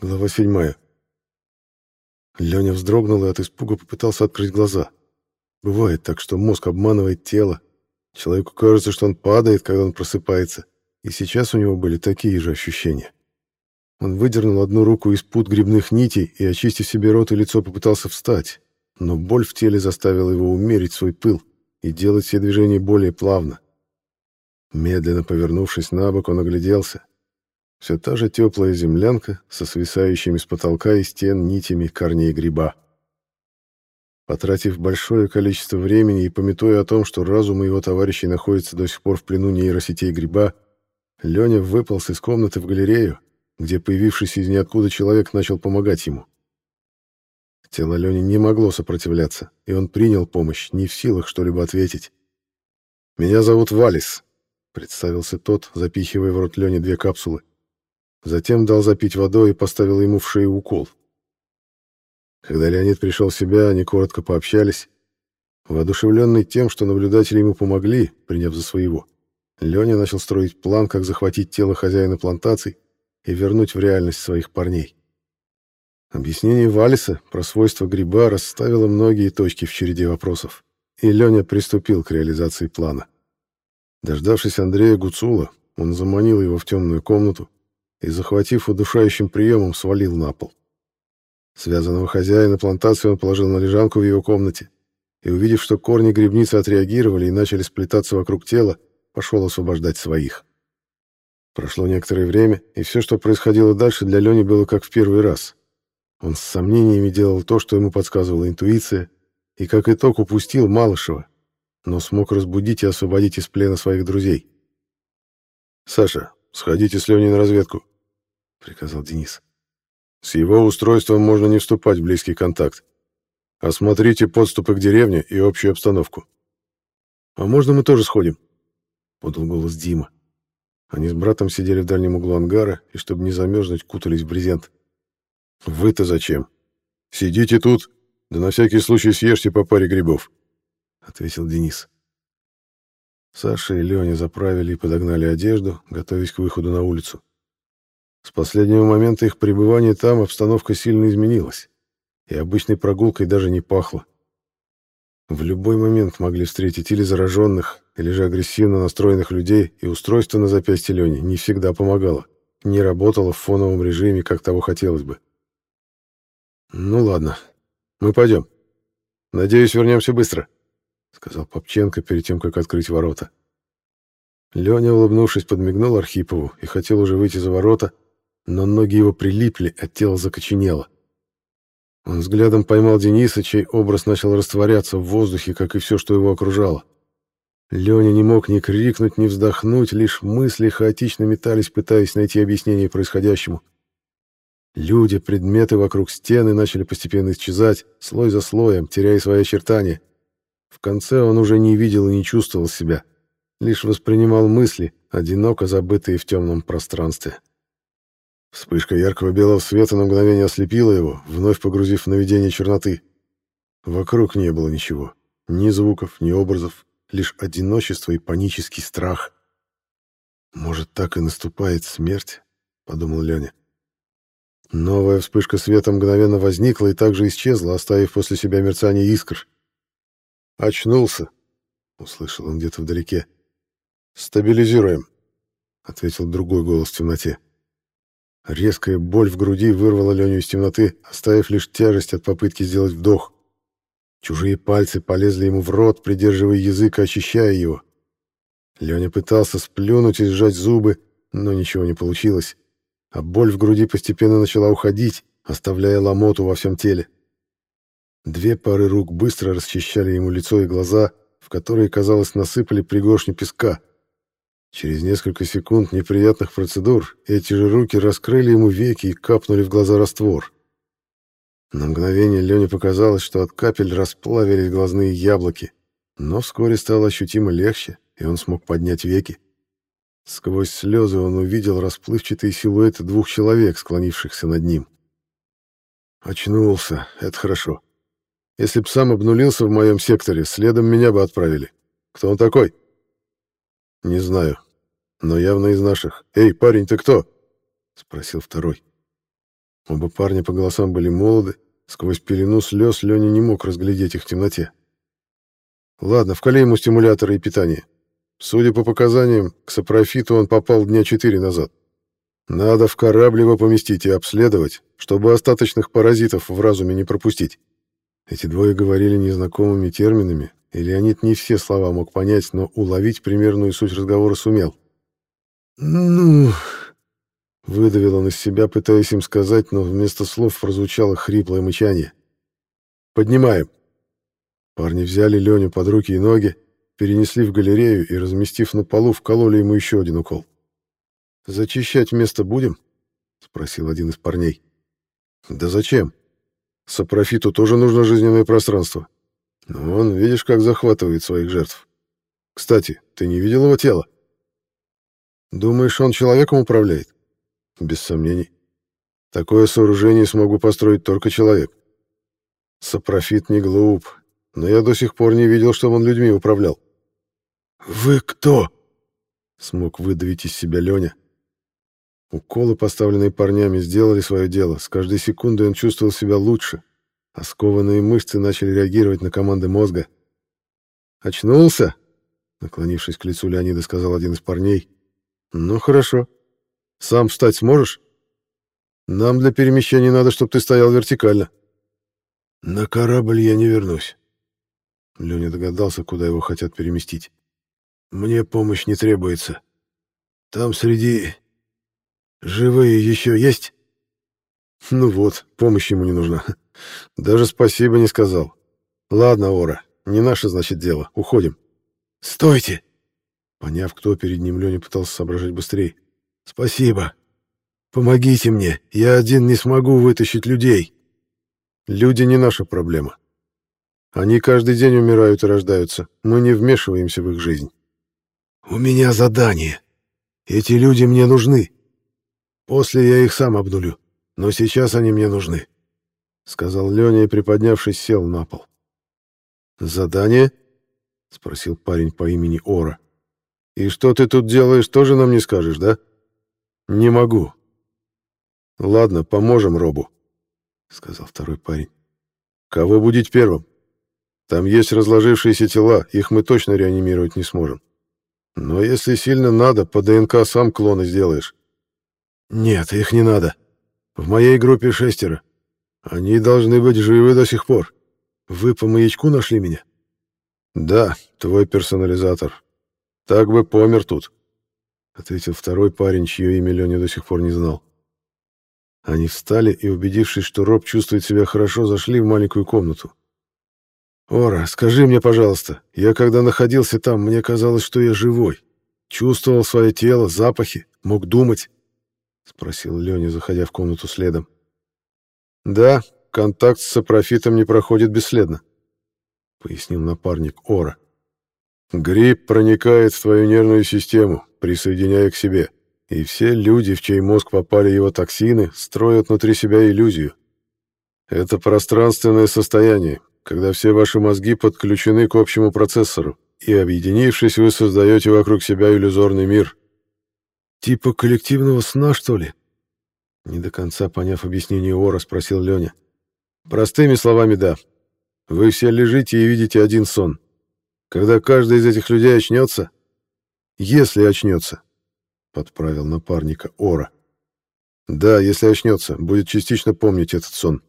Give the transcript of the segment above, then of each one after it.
Глава седьмая. Леня вздрогнул и от испуга попытался открыть глаза. Бывает так, что мозг обманывает тело. Человеку кажется, что он падает, когда он просыпается. И сейчас у него были такие же ощущения. Он выдернул одну руку из пут грибных нитей и, очистив себе рот и лицо, попытался встать. Но боль в теле заставила его умерить свой пыл и делать все движения более плавно. Медленно повернувшись на бок, он огляделся. Все та же теплая землянка со свисающими с потолка и стен нитями корней гриба. Потратив большое количество времени и пометуя о том, что разум его товарищей находится до сих пор в плену нейросетей гриба, Леня выполз из комнаты в галерею, где появившийся из ниоткуда человек начал помогать ему. Тело Лени не могло сопротивляться, и он принял помощь, не в силах что-либо ответить. «Меня зовут Валис», — представился тот, запихивая в рот Лене две капсулы. Затем дал запить водой и поставил ему в шею укол. Когда Леонид пришел в себя, они коротко пообщались. Воодушевленный тем, что наблюдатели ему помогли, приняв за своего, Леня начал строить план, как захватить тело хозяина плантаций и вернуть в реальность своих парней. Объяснение Валиса про свойства гриба расставило многие точки в череде вопросов, и Леня приступил к реализации плана. Дождавшись Андрея Гуцула, он заманил его в темную комнату, и, захватив удушающим приемом, свалил на пол. Связанного хозяина плантации он положил на лежанку в его комнате и, увидев, что корни грибницы отреагировали и начали сплетаться вокруг тела, пошел освобождать своих. Прошло некоторое время, и все, что происходило дальше, для Лени было как в первый раз. Он с сомнениями делал то, что ему подсказывала интуиция, и как итог упустил Малышева, но смог разбудить и освободить из плена своих друзей. «Саша, сходите с Леней на разведку. — приказал Денис. «С его устройством можно не вступать в близкий контакт. Осмотрите подступы к деревне и общую обстановку». «А можно мы тоже сходим?» — подал голос Дима. Они с братом сидели в дальнем углу ангара и, чтобы не замерзнуть, кутались в брезент. «Вы-то зачем? Сидите тут, да на всякий случай съешьте по паре грибов», — ответил Денис. Саша и Леня заправили и подогнали одежду, готовясь к выходу на улицу. С последнего момента их пребывания там обстановка сильно изменилась, и обычной прогулкой даже не пахло. В любой момент могли встретить или зараженных, или же агрессивно настроенных людей, и устройство на запястье Лени не всегда помогало, не работало в фоновом режиме, как того хотелось бы. «Ну ладно, мы пойдем. Надеюсь, вернемся быстро», — сказал Попченко перед тем, как открыть ворота. Леня, улыбнувшись, подмигнул Архипову и хотел уже выйти за ворота, но ноги его прилипли, а тело закоченело. Он взглядом поймал Дениса, чей образ начал растворяться в воздухе, как и все, что его окружало. Леня не мог ни крикнуть, ни вздохнуть, лишь мысли хаотично метались, пытаясь найти объяснение происходящему. Люди, предметы вокруг стены начали постепенно исчезать, слой за слоем, теряя свои очертания. В конце он уже не видел и не чувствовал себя, лишь воспринимал мысли, одиноко забытые в темном пространстве. Вспышка яркого белого света на мгновение ослепила его, вновь погрузив в наведение черноты. Вокруг не было ничего. Ни звуков, ни образов, лишь одиночество и панический страх. «Может, так и наступает смерть?» — подумал Леня. Новая вспышка света мгновенно возникла и также исчезла, оставив после себя мерцание искр. «Очнулся», — услышал он где-то вдалеке. «Стабилизируем», — ответил другой голос в темноте. Резкая боль в груди вырвала Леню из темноты, оставив лишь тяжесть от попытки сделать вдох. Чужие пальцы полезли ему в рот, придерживая язык и очищая его. Леня пытался сплюнуть и сжать зубы, но ничего не получилось, а боль в груди постепенно начала уходить, оставляя ломоту во всем теле. Две пары рук быстро расчищали ему лицо и глаза, в которые, казалось, насыпали пригоршню песка. Через несколько секунд неприятных процедур эти же руки раскрыли ему веки и капнули в глаза раствор. На мгновение Лене показалось, что от капель расплавились глазные яблоки, но вскоре стало ощутимо легче, и он смог поднять веки. Сквозь слезы он увидел расплывчатые силуэты двух человек, склонившихся над ним. Очнулся, это хорошо. Если б сам обнулился в моем секторе, следом меня бы отправили. Кто он такой? — «Не знаю, но явно из наших. Эй, парень, ты кто?» — спросил второй. Оба парня по голосам были молоды, сквозь пелену слез Леня не мог разглядеть их в темноте. Ладно, вкали ему стимуляторы и питание. Судя по показаниям, к сапрофиту он попал дня четыре назад. Надо в корабль его поместить и обследовать, чтобы остаточных паразитов в разуме не пропустить. Эти двое говорили незнакомыми терминами, и Леонид не все слова мог понять, но уловить примерную суть разговора сумел. «Ну...» — выдавил он из себя, пытаясь им сказать, но вместо слов прозвучало хриплое мычание. «Поднимаем». Парни взяли Леню под руки и ноги, перенесли в галерею и, разместив на полу, вкололи ему еще один укол. «Зачищать место будем?» — спросил один из парней. «Да зачем? Сапрофиту тоже нужно жизненное пространство. Но он, видишь, как захватывает своих жертв. Кстати, ты не видел его тело?» «Думаешь, он человеком управляет?» «Без сомнений. Такое сооружение смогу построить только человек. Сапрофит не глуп, но я до сих пор не видел, чтобы он людьми управлял. «Вы кто?» — смог выдавить из себя Леня. Уколы, поставленные парнями, сделали свое дело. С каждой секундой он чувствовал себя лучше, а скованные мышцы начали реагировать на команды мозга. «Очнулся?» — наклонившись к лицу Леонида, сказал один из парней. «Ну, хорошо. Сам встать сможешь? Нам для перемещения надо, чтобы ты стоял вертикально». «На корабль я не вернусь». Леня догадался, куда его хотят переместить. Мне помощь не требуется. Там среди... Живые еще есть? Ну вот, помощь ему не нужна. Даже спасибо не сказал. Ладно, Ора, не наше, значит, дело. Уходим. Стойте! Поняв, кто перед ним, Леня пытался соображать быстрее. Спасибо. Помогите мне. Я один не смогу вытащить людей. Люди не наша проблема. Они каждый день умирают и рождаются. Мы не вмешиваемся в их жизнь. «У меня задание. Эти люди мне нужны. После я их сам обнулю, но сейчас они мне нужны», — сказал Леня и, приподнявшись, сел на пол. «Задание?» — спросил парень по имени Ора. «И что ты тут делаешь, тоже нам не скажешь, да?» «Не могу». «Ладно, поможем Робу», — сказал второй парень. «Кого будить первым? Там есть разложившиеся тела, их мы точно реанимировать не сможем. Но если сильно надо, по ДНК сам клоны сделаешь. Нет, их не надо. В моей группе шестеро. Они должны быть живы до сих пор. Вы по маячку нашли меня? Да, твой персонализатор. Так бы помер тут, ответил второй парень, чье имя Леня до сих пор не знал. Они встали и, убедившись, что Роб чувствует себя хорошо, зашли в маленькую комнату. «Ора, скажи мне, пожалуйста, я когда находился там, мне казалось, что я живой. Чувствовал свое тело, запахи, мог думать?» — спросил Леня, заходя в комнату следом. «Да, контакт с сапрофитом не проходит бесследно», — пояснил напарник Ора. «Гриб проникает в твою нервную систему, присоединяя к себе, и все люди, в чей мозг попали его токсины, строят внутри себя иллюзию. Это пространственное состояние, когда все ваши мозги подключены к общему процессору, и, объединившись, вы создаете вокруг себя иллюзорный мир. Типа коллективного сна, что ли? Не до конца поняв объяснение Ора, спросил Леня. Простыми словами, да. Вы все лежите и видите один сон. Когда каждый из этих людей очнется, если очнется, подправил напарника Ора. Да, если очнется, будет частично помнить этот сон.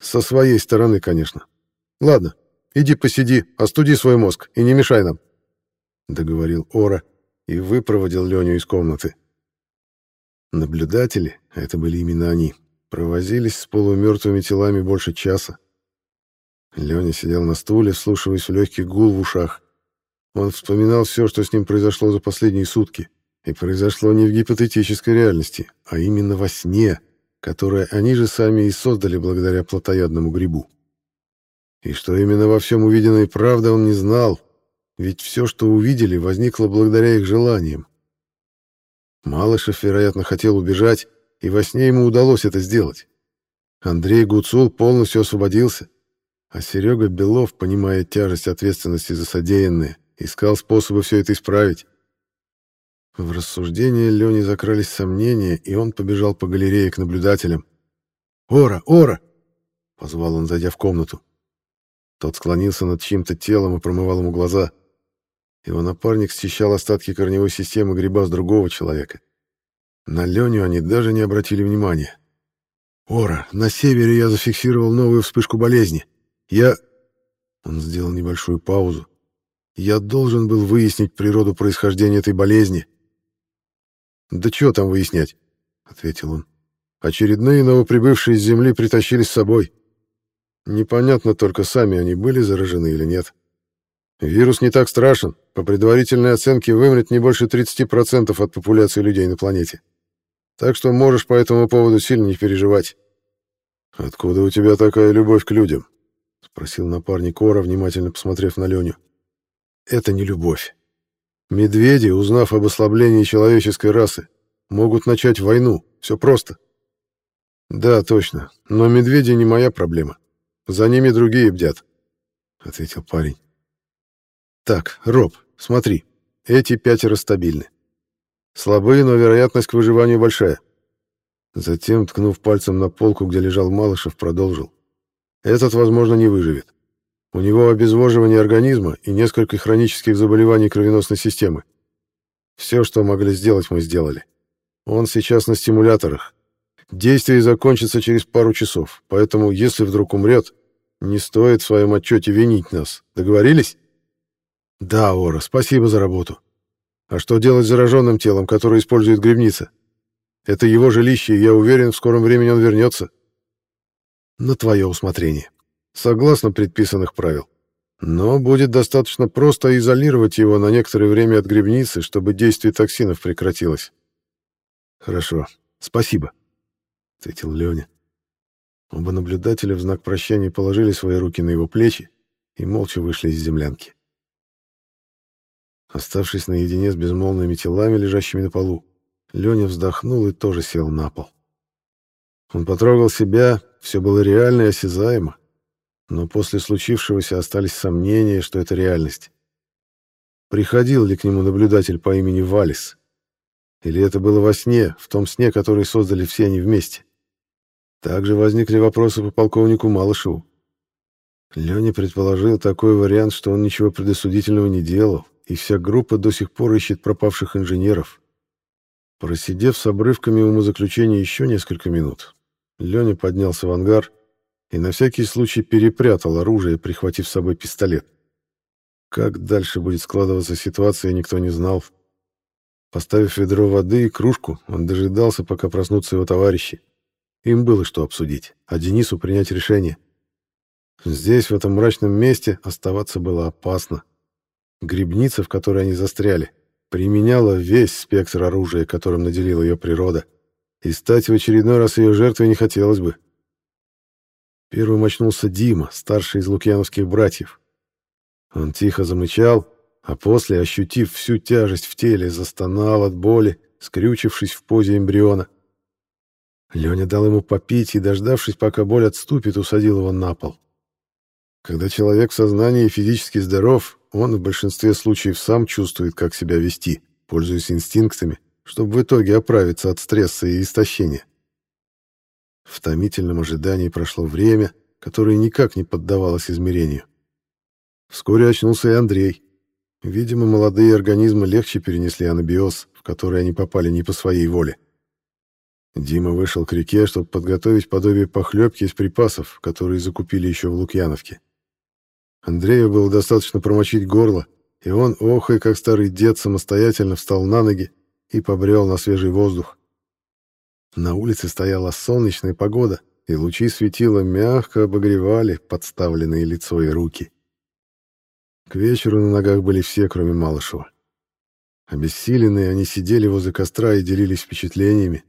Со своей стороны, конечно. Ладно, иди посиди, остуди свой мозг и не мешай нам. Договорил Ора и выпроводил Леню из комнаты. Наблюдатели, это были именно они, провозились с полумертвыми телами больше часа. Леня сидел на стуле, вслушиваясь в легкий гул в ушах. Он вспоминал все, что с ним произошло за последние сутки. И произошло не в гипотетической реальности, а именно во сне — которое они же сами и создали благодаря плотоядному грибу. И что именно во всем увиденной правда он не знал, ведь все, что увидели, возникло благодаря их желаниям. Малышев, вероятно, хотел убежать, и во сне ему удалось это сделать. Андрей Гуцул полностью освободился, а Серега Белов, понимая тяжесть ответственности за содеянное, искал способы все это исправить. В рассуждение Лени закрались сомнения, и он побежал по галерее к наблюдателям, «Ора! Ора!» — позвал он, зайдя в комнату. Тот склонился над чьим-то телом и промывал ему глаза. Его напарник счищал остатки корневой системы гриба с другого человека. На Леню они даже не обратили внимания. «Ора, на севере я зафиксировал новую вспышку болезни. Я...» Он сделал небольшую паузу. «Я должен был выяснить природу происхождения этой болезни». «Да что там выяснять?» — ответил он. «Очередные новоприбывшие с Земли притащили с собой. Непонятно только, сами они были заражены или нет. Вирус не так страшен. По предварительной оценке вымрет не больше 30% от популяции людей на планете. Так что можешь по этому поводу сильно не переживать. «Откуда у тебя такая любовь к людям?» — спросил напарник Ора, внимательно посмотрев на Леню. «Это не любовь. Медведи, узнав об ослаблении человеческой расы, могут начать войну. Все просто». «Да, точно. Но медведи не моя проблема. За ними другие бдят», — ответил парень. «Так, Роб, смотри. Эти пятеро стабильны. Слабые, но вероятность к выживанию большая. Затем, ткнув пальцем на полку, где лежал Малышев, продолжил. Этот, возможно, не выживет. У него обезвоживание организма и несколько хронических заболеваний кровеносной системы. Все, что могли сделать, мы сделали. Он сейчас на стимуляторах. Действие закончится через пару часов, поэтому, если вдруг умрет, не стоит в своем отчете винить нас. Договорились? Да, Ора, спасибо за работу. А что делать с зараженным телом, которое использует грибница? Это его жилище, и я уверен, в скором времени он вернется. На твое усмотрение. Согласно предписанных правил. Но будет достаточно просто изолировать его на некоторое время от грибницы, чтобы действие токсинов прекратилось. Хорошо. Спасибо, ответил Леня. Оба наблюдателя в знак прощания положили свои руки на его плечи и молча вышли из землянки. Оставшись наедине с безмолвными телами, лежащими на полу, Леня вздохнул и тоже сел на пол. Он потрогал себя, все было реально и осязаемо, но после случившегося остались сомнения, что это реальность. Приходил ли к нему наблюдатель по имени Валис? Или это было во сне, в том сне, который создали все они вместе? Также возникли вопросы по полковнику Малышеву. Леня предположил такой вариант, что он ничего предосудительного не делал, и вся группа до сих пор ищет пропавших инженеров. Просидев с обрывками умозаключения еще несколько минут, Леня поднялся в ангар и на всякий случай перепрятал оружие, прихватив с собой пистолет. Как дальше будет складываться ситуация, никто не знал. Поставив ведро воды и кружку, он дожидался, пока проснутся его товарищи. Им было что обсудить, а Денису принять решение. Здесь, в этом мрачном месте, оставаться было опасно. Грибница, в которой они застряли, применяла весь спектр оружия, которым наделила ее природа, и стать в очередной раз ее жертвой не хотелось бы. Первым очнулся Дима, старший из лукьяновских братьев. Он тихо замычал, а после, ощутив всю тяжесть в теле, застонал от боли, скрючившись в позе эмбриона. Леня дал ему попить и, дождавшись, пока боль отступит, усадил его на пол. Когда человек в сознании и физически здоров, он в большинстве случаев сам чувствует, как себя вести, пользуясь инстинктами, чтобы в итоге оправиться от стресса и истощения. В томительном ожидании прошло время, которое никак не поддавалось измерению. Вскоре очнулся и Андрей. Видимо, молодые организмы легче перенесли анабиоз, в который они попали не по своей воле. Дима вышел к реке, чтобы подготовить подобие похлебки из припасов, которые закупили еще в Лукьяновке. Андрею было достаточно промочить горло, и он, охой, как старый дед, самостоятельно встал на ноги и побрел на свежий воздух. На улице стояла солнечная погода, и лучи светила мягко обогревали подставленные лицо и руки. К вечеру на ногах были все, кроме Малышева. Обессиленные, они сидели возле костра и делились впечатлениями.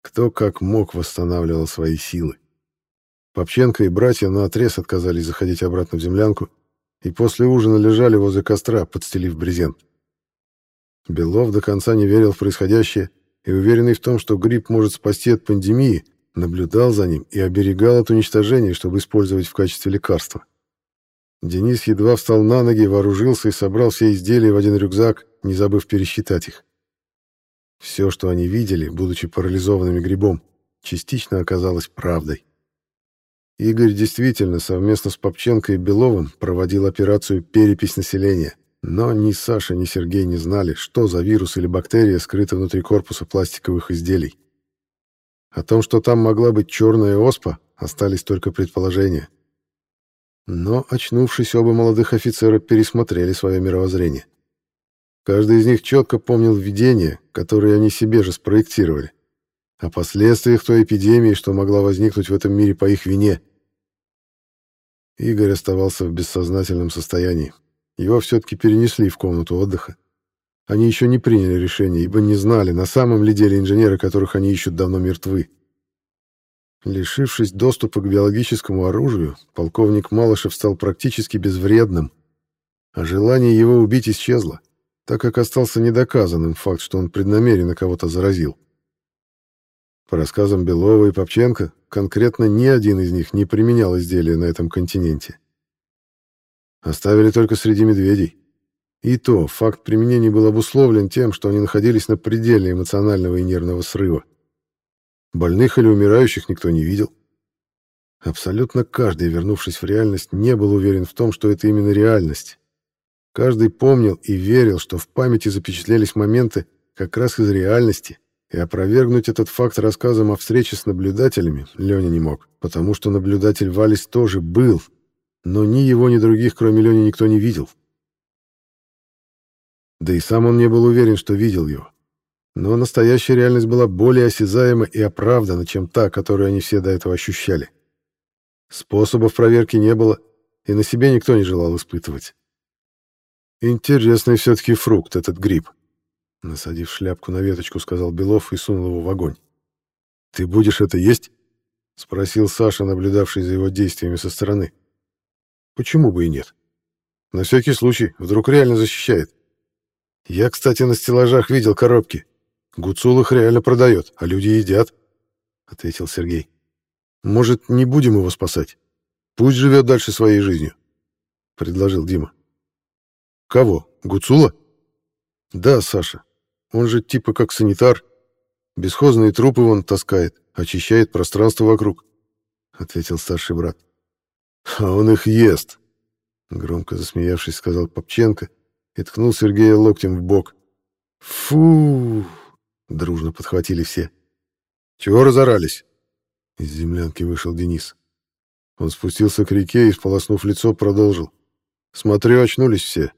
Кто как мог восстанавливал свои силы. Попченко и братья наотрез отказались заходить обратно в землянку и после ужина лежали возле костра, подстелив брезент. Белов до конца не верил в происходящее и, уверенный в том, что грипп может спасти от пандемии, наблюдал за ним и оберегал от уничтожения, чтобы использовать в качестве лекарства. Денис едва встал на ноги, вооружился и собрал все изделия в один рюкзак, не забыв пересчитать их. Все, что они видели, будучи парализованными грибом, частично оказалась правдой. Игорь действительно совместно с Попченко и Беловым проводил операцию «Перепись населения», но ни Саша, ни Сергей не знали, что за вирус или бактерия скрыта внутри корпуса пластиковых изделий. О том, что там могла быть черная оспа, остались только предположения. Но, очнувшись, оба молодых офицера пересмотрели свое мировоззрение. Каждый из них четко помнил видения, которые они себе же спроектировали, о последствиях той эпидемии, что могла возникнуть в этом мире по их вине. Игорь оставался в бессознательном состоянии. Его все-таки перенесли в комнату отдыха. Они еще не приняли решение, ибо не знали, на самом ли деле инженеры, которых они ищут, давно мертвы. Лишившись доступа к биологическому оружию, полковник Малышев стал практически безвредным, а желание его убить исчезло так как остался недоказанным факт, что он преднамеренно кого-то заразил. По рассказам Белова и Попченко, конкретно ни один из них не применял изделия на этом континенте. Оставили только среди медведей. И то факт применения был обусловлен тем, что они находились на пределе эмоционального и нервного срыва. Больных или умирающих никто не видел. Абсолютно каждый, вернувшись в реальность, не был уверен в том, что это именно реальность. Каждый помнил и верил, что в памяти запечатлелись моменты как раз из реальности, и опровергнуть этот факт рассказом о встрече с наблюдателями Леня не мог, потому что наблюдатель Валис тоже был, но ни его, ни других, кроме Лени, никто не видел. Да и сам он не был уверен, что видел его. Но настоящая реальность была более осязаема и оправдана, чем та, которую они все до этого ощущали. Способов проверки не было, и на себе никто не желал испытывать. Интересный все-таки фрукт этот гриб. Насадив шляпку на веточку, сказал Белов и сунул его в огонь. Ты будешь это есть? Спросил Саша, наблюдавший за его действиями со стороны. Почему бы и нет? На всякий случай, вдруг реально защищает. Я, кстати, на стеллажах видел коробки. Гуцул их реально продает, а люди едят, — ответил Сергей. Может, не будем его спасать? Пусть живет дальше своей жизнью, — предложил Дима. Кого? Гуцула? Да, Саша. Он же типа как санитар. Бесхозные трупы вон таскает, очищает пространство вокруг, ответил старший брат. А он их ест, громко засмеявшись, сказал Попченко и ткнул Сергея локтем в бок. Фу! дружно подхватили все. Чего разорались? Из землянки вышел Денис. Он спустился к реке и, сполоснув лицо, продолжил. Смотрю, очнулись все.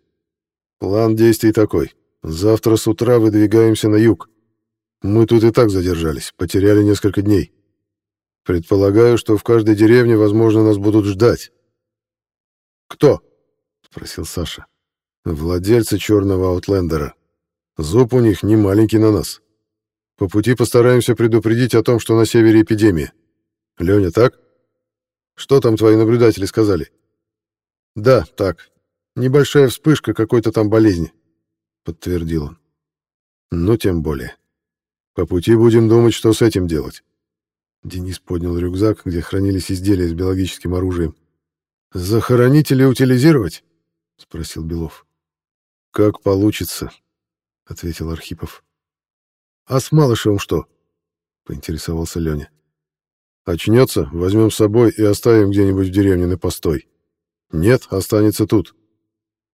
План действий такой. Завтра с утра выдвигаемся на юг. Мы тут и так задержались, потеряли несколько дней. Предполагаю, что в каждой деревне, возможно, нас будут ждать. Кто? спросил Саша. Владельцы черного аутлендера. Зуб у них не маленький на нас. По пути постараемся предупредить о том, что на севере эпидемия. Лёня, так? Что там твои наблюдатели сказали? Да, так. Небольшая вспышка какой-то там болезни, подтвердил он. Ну, тем более. По пути будем думать, что с этим делать. Денис поднял рюкзак, где хранились изделия с биологическим оружием. «Захоронить или утилизировать?» — спросил Белов. «Как получится», — ответил Архипов. «А с Малышевым что?» — поинтересовался Леня. «Очнется, возьмем с собой и оставим где-нибудь в деревне на постой. Нет, останется тут.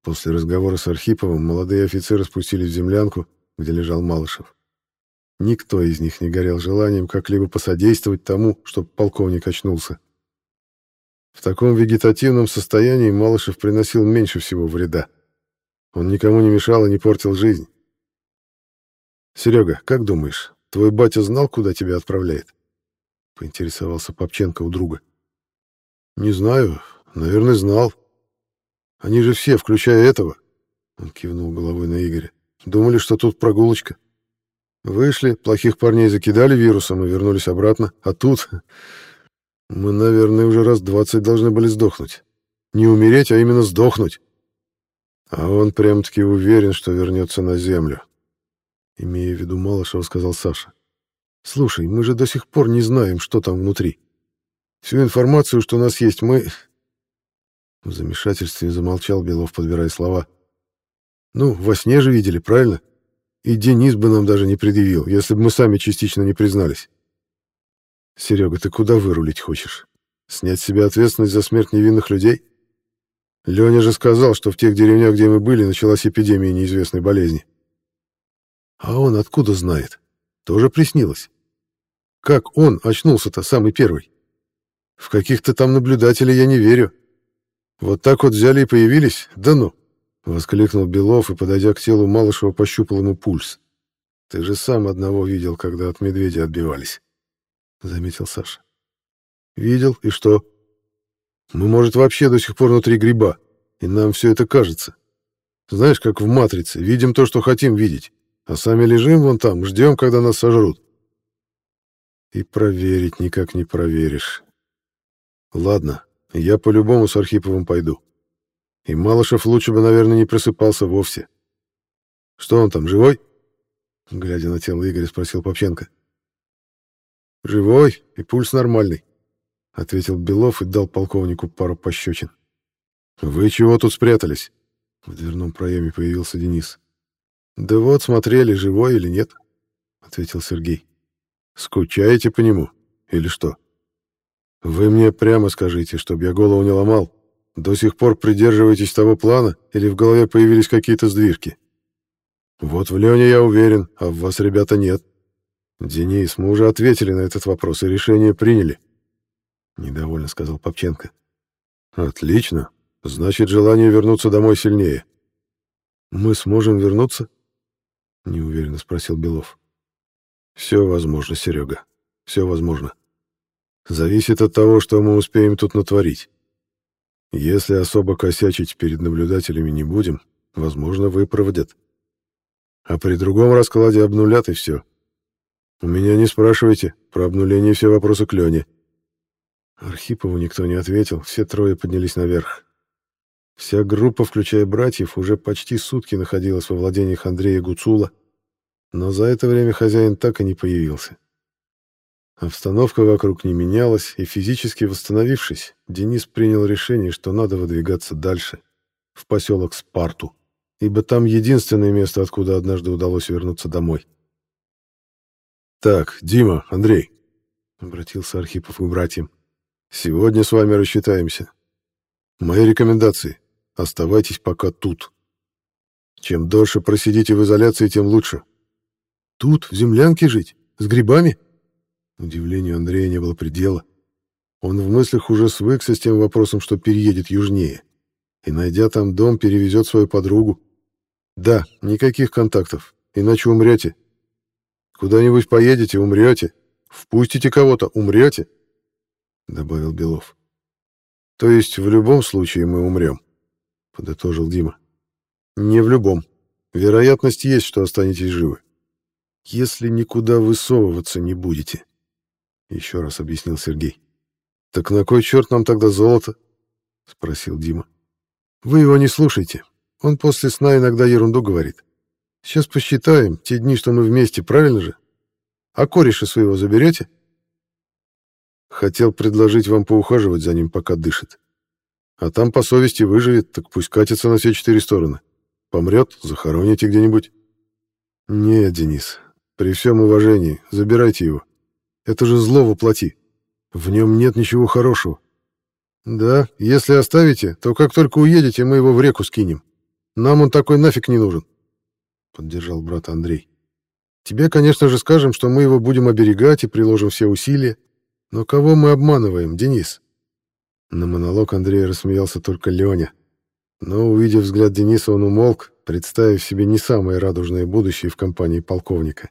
После разговора с Архиповым молодые офицеры спустились в землянку, где лежал Малышев. Никто из них не горел желанием как-либо посодействовать тому, чтобы полковник очнулся. В таком вегетативном состоянии Малышев приносил меньше всего вреда. Он никому не мешал и не портил жизнь. «Серега, как думаешь, твой батя знал, куда тебя отправляет?» — поинтересовался Попченко у друга. «Не знаю. Наверное, знал. Они же все, включая этого, он кивнул головой на Игоря, думали, что тут прогулочка. Вышли, плохих парней закидали вирусом и вернулись обратно, а тут мы, наверное, уже раз двадцать должны были сдохнуть. Не умереть, а именно сдохнуть. А он прям-таки уверен, что вернется на землю. Имея в виду Малышева, сказал Саша. Слушай, мы же до сих пор не знаем, что там внутри. Всю информацию, что у нас есть, мы в замешательстве замолчал Белов, подбирая слова. «Ну, во сне же видели, правильно? И Денис бы нам даже не предъявил, если бы мы сами частично не признались». Серега, ты куда вырулить хочешь? Снять с себя ответственность за смерть невинных людей? Леня же сказал, что в тех деревнях, где мы были, началась эпидемия неизвестной болезни. А он откуда знает? Тоже приснилось. Как он очнулся-то самый первый? В каких-то там наблюдателей я не верю. Вот так вот взяли и появились? Да ну!» — воскликнул Белов и, подойдя к телу Малышева, пощупал ему пульс. «Ты же сам одного видел, когда от медведя отбивались», — заметил Саша. «Видел, и что? Мы, может, вообще до сих пор внутри гриба, и нам все это кажется. Знаешь, как в «Матрице», видим то, что хотим видеть, а сами лежим вон там, ждем, когда нас сожрут. И проверить никак не проверишь. Ладно, я по-любому с Архиповым пойду. И Малышев лучше бы, наверное, не просыпался вовсе. Что он там, живой? Глядя на тело Игоря, спросил Попченко. Живой и пульс нормальный, ответил Белов и дал полковнику пару пощечин. Вы чего тут спрятались? В дверном проеме появился Денис. Да вот, смотрели, живой или нет, ответил Сергей. Скучаете по нему или что? Вы мне прямо скажите, чтобы я голову не ломал. До сих пор придерживаетесь того плана или в голове появились какие-то сдвижки? Вот в Лене я уверен, а в вас, ребята, нет. Денис, мы уже ответили на этот вопрос и решение приняли. Недовольно сказал Попченко. Отлично. Значит, желание вернуться домой сильнее. Мы сможем вернуться? Неуверенно спросил Белов. Все возможно, Серега. Все возможно. Зависит от того, что мы успеем тут натворить. Если особо косячить перед наблюдателями не будем, возможно, выпроводят. А при другом раскладе обнулят и все. У меня не спрашивайте, про обнуление все вопросы к Лене. Архипову никто не ответил, все трое поднялись наверх. Вся группа, включая братьев, уже почти сутки находилась во владениях Андрея Гуцула, но за это время хозяин так и не появился. Обстановка вокруг не менялась, и физически восстановившись, Денис принял решение, что надо выдвигаться дальше, в поселок Спарту, ибо там единственное место, откуда однажды удалось вернуться домой. «Так, Дима, Андрей», — обратился Архипов к братьям, — «сегодня с вами рассчитаемся. Мои рекомендации — оставайтесь пока тут. Чем дольше просидите в изоляции, тем лучше». «Тут, в землянке жить? С грибами?» Удивлению Андрея не было предела. Он в мыслях уже свыкся с тем вопросом, что переедет южнее. И, найдя там дом, перевезет свою подругу. Да, никаких контактов, иначе умрете. Куда-нибудь поедете, умрете. Впустите кого-то, умрете, — добавил Белов. То есть в любом случае мы умрем, — подытожил Дима. Не в любом. Вероятность есть, что останетесь живы. Если никуда высовываться не будете. Еще раз объяснил Сергей. «Так на кой черт нам тогда золото?» — спросил Дима. «Вы его не слушайте. Он после сна иногда ерунду говорит. Сейчас посчитаем те дни, что мы вместе, правильно же? А кореша своего заберете?» Хотел предложить вам поухаживать за ним, пока дышит. А там по совести выживет, так пусть катится на все четыре стороны. Помрет, захороните где-нибудь. Нет, Денис, при всем уважении, забирайте его. Это же зло воплоти. В нем нет ничего хорошего. Да, если оставите, то как только уедете, мы его в реку скинем. Нам он такой нафиг не нужен. Поддержал брат Андрей. Тебе, конечно же, скажем, что мы его будем оберегать и приложим все усилия. Но кого мы обманываем, Денис? На монолог Андрея рассмеялся только Леня. Но, увидев взгляд Дениса, он умолк, представив себе не самое радужное будущее в компании полковника.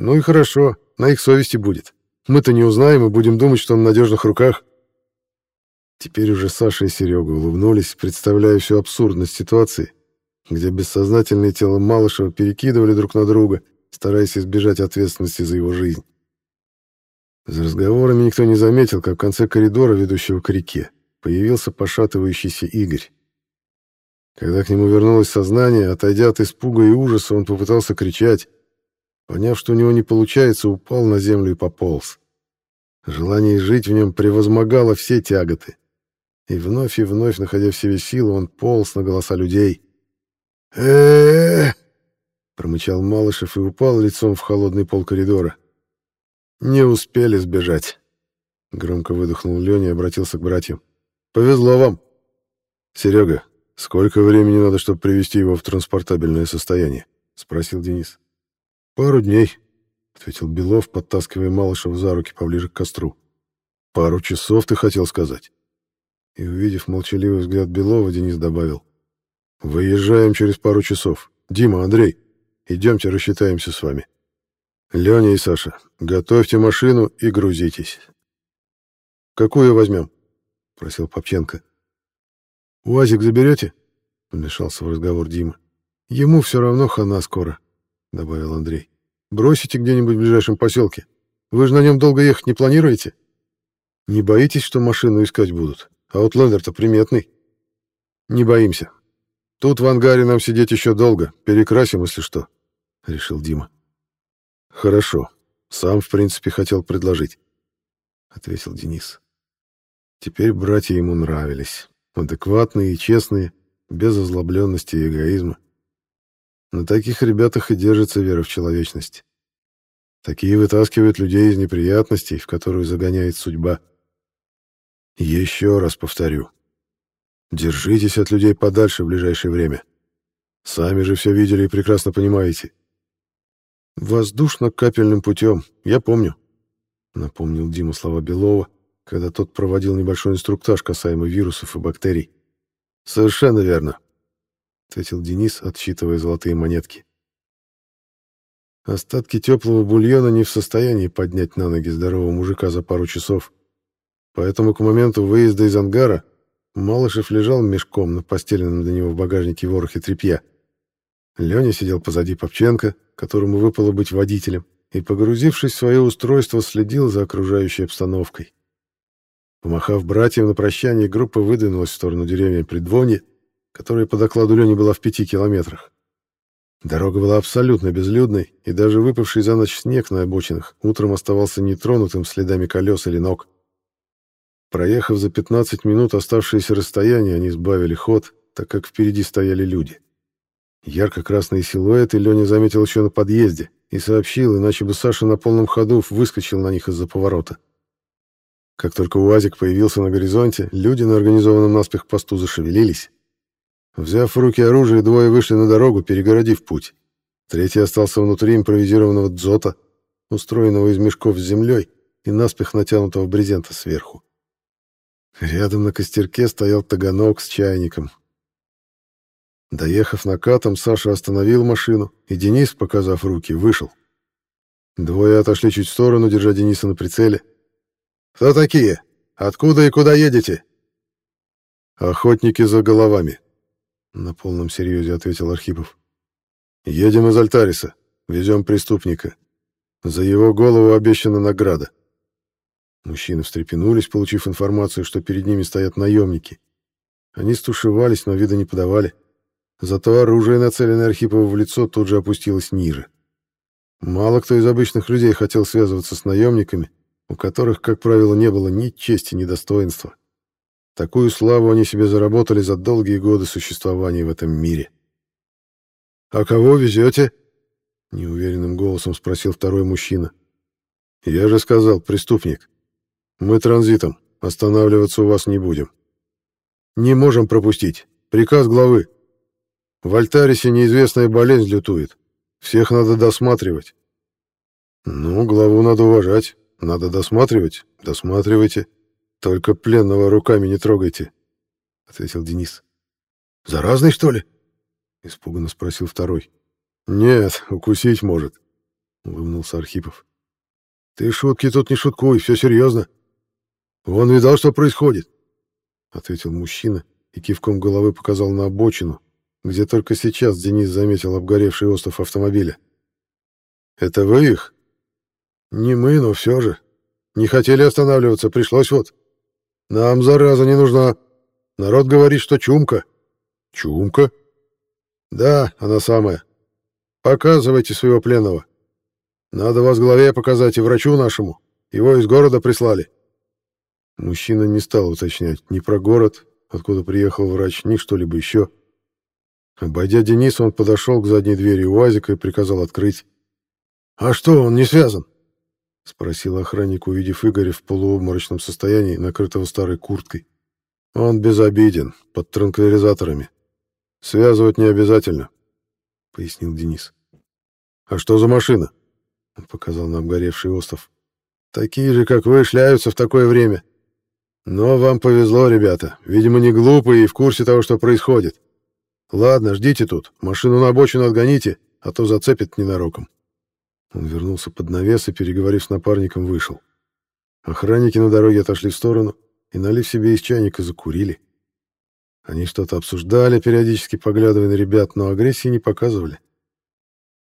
Ну и хорошо, на их совести будет. Мы-то не узнаем и будем думать, что он в надежных руках. Теперь уже Саша и Серега улыбнулись, представляя всю абсурдность ситуации, где бессознательные тела Малышева перекидывали друг на друга, стараясь избежать ответственности за его жизнь. За разговорами никто не заметил, как в конце коридора, ведущего к реке, появился пошатывающийся Игорь. Когда к нему вернулось сознание, отойдя от испуга и ужаса, он попытался кричать, Поняв, что у него не получается, упал на землю и пополз. Желание жить в нем превозмогало все тяготы. И вновь и вновь, находя в себе силы, он полз на голоса людей. э промычал Малышев и упал лицом в холодный пол коридора. Не успели сбежать. Громко выдохнул Леня и обратился к братьям. Повезло вам. Серега, сколько времени надо, чтобы привести его в транспортабельное состояние? Спросил Денис. Пару дней, ответил Белов, подтаскивая Малышева за руки поближе к костру. Пару часов ты хотел сказать. И, увидев молчаливый взгляд Белова, Денис добавил. «Выезжаем через пару часов. Дима, Андрей, идемте рассчитаемся с вами. Леня и Саша, готовьте машину и грузитесь». «Какую возьмем?» — просил Попченко. «УАЗик заберете?» — вмешался в разговор Дима. «Ему все равно хана скоро», — добавил Андрей. «Бросите где-нибудь в ближайшем поселке. Вы же на нем долго ехать не планируете? Не боитесь, что машину искать будут? Аутлендер-то приметный». «Не боимся. Тут в ангаре нам сидеть еще долго. Перекрасим, если что», — решил Дима. «Хорошо. Сам, в принципе, хотел предложить», — ответил Денис. Теперь братья ему нравились. Адекватные и честные, без озлобленности и эгоизма. На таких ребятах и держится вера в человечность. Такие вытаскивают людей из неприятностей, в которую загоняет судьба. Еще раз повторю. Держитесь от людей подальше в ближайшее время. Сами же все видели и прекрасно понимаете. Воздушно-капельным путем, я помню, напомнил Дима слова Белова, когда тот проводил небольшой инструктаж касаемо вирусов и бактерий. Совершенно верно, ответил Денис, отсчитывая золотые монетки. Остатки теплого бульона не в состоянии поднять на ноги здорового мужика за пару часов. Поэтому к моменту выезда из ангара Малышев лежал мешком на постеленном для него в багажнике ворохе тряпья. Леня сидел позади Попченко, которому выпало быть водителем, и, погрузившись в свое устройство, следил за окружающей обстановкой. Помахав братьям на прощание, группа выдвинулась в сторону деревни Предвонье, которая по докладу Лени была в пяти километрах. Дорога была абсолютно безлюдной, и даже выпавший за ночь снег на обочинах утром оставался нетронутым следами колес или ног. Проехав за 15 минут оставшееся расстояние, они сбавили ход, так как впереди стояли люди. Ярко-красные силуэты Леня заметил еще на подъезде и сообщил, иначе бы Саша на полном ходу выскочил на них из-за поворота. Как только УАЗик появился на горизонте, люди на организованном наспех посту зашевелились. Взяв в руки оружие, двое вышли на дорогу, перегородив путь. Третий остался внутри импровизированного дзота, устроенного из мешков с землей и наспех натянутого брезента сверху. Рядом на костерке стоял таганок с чайником. Доехав накатом, Саша остановил машину, и Денис, показав руки, вышел. Двое отошли чуть в сторону, держа Дениса на прицеле. «Кто такие? Откуда и куда едете?» «Охотники за головами», — на полном серьезе ответил Архипов. «Едем из Альтариса, везем преступника. За его голову обещана награда. Мужчины встрепенулись, получив информацию, что перед ними стоят наемники. Они стушевались, но вида не подавали. Зато оружие, нацеленное Архипову в лицо, тут же опустилось ниже. Мало кто из обычных людей хотел связываться с наемниками, у которых, как правило, не было ни чести, ни достоинства. Такую славу они себе заработали за долгие годы существования в этом мире. «А кого везете?» — неуверенным голосом спросил второй мужчина. «Я же сказал, преступник. Мы транзитом. Останавливаться у вас не будем. Не можем пропустить. Приказ главы. В Альтарисе неизвестная болезнь лютует. Всех надо досматривать. Ну, главу надо уважать. Надо досматривать. Досматривайте. Только пленного руками не трогайте, — ответил Денис. Заразный, что ли? — испуганно спросил второй. Нет, укусить может, — улыбнулся Архипов. Ты шутки тут не шуткуй, все серьезно. «Вон видал, что происходит?» — ответил мужчина и кивком головы показал на обочину, где только сейчас Денис заметил обгоревший остров автомобиля. «Это вы их?» «Не мы, но все же. Не хотели останавливаться, пришлось вот. Нам зараза не нужна. Народ говорит, что чумка». «Чумка?» «Да, она самая. Показывайте своего пленного. Надо вас главе показать и врачу нашему. Его из города прислали». Мужчина не стал уточнять ни про город, откуда приехал врач, ни что-либо еще. Обойдя Дениса, он подошел к задней двери УАЗика и приказал открыть. «А что, он не связан?» — спросил охранник, увидев Игоря в полуобморочном состоянии, накрытого старой курткой. Он безобиден, под транквилизаторами. Связывать не обязательно, пояснил Денис. А что за машина? Он показал на обгоревший остров. Такие же, как вы, шляются в такое время. Но вам повезло, ребята. Видимо, не глупые и в курсе того, что происходит. Ладно, ждите тут. Машину на обочину отгоните, а то зацепит ненароком. Он вернулся под навес и, переговорив с напарником, вышел. Охранники на дороге отошли в сторону и, налив себе из чайника, закурили. Они что-то обсуждали, периодически поглядывая на ребят, но агрессии не показывали.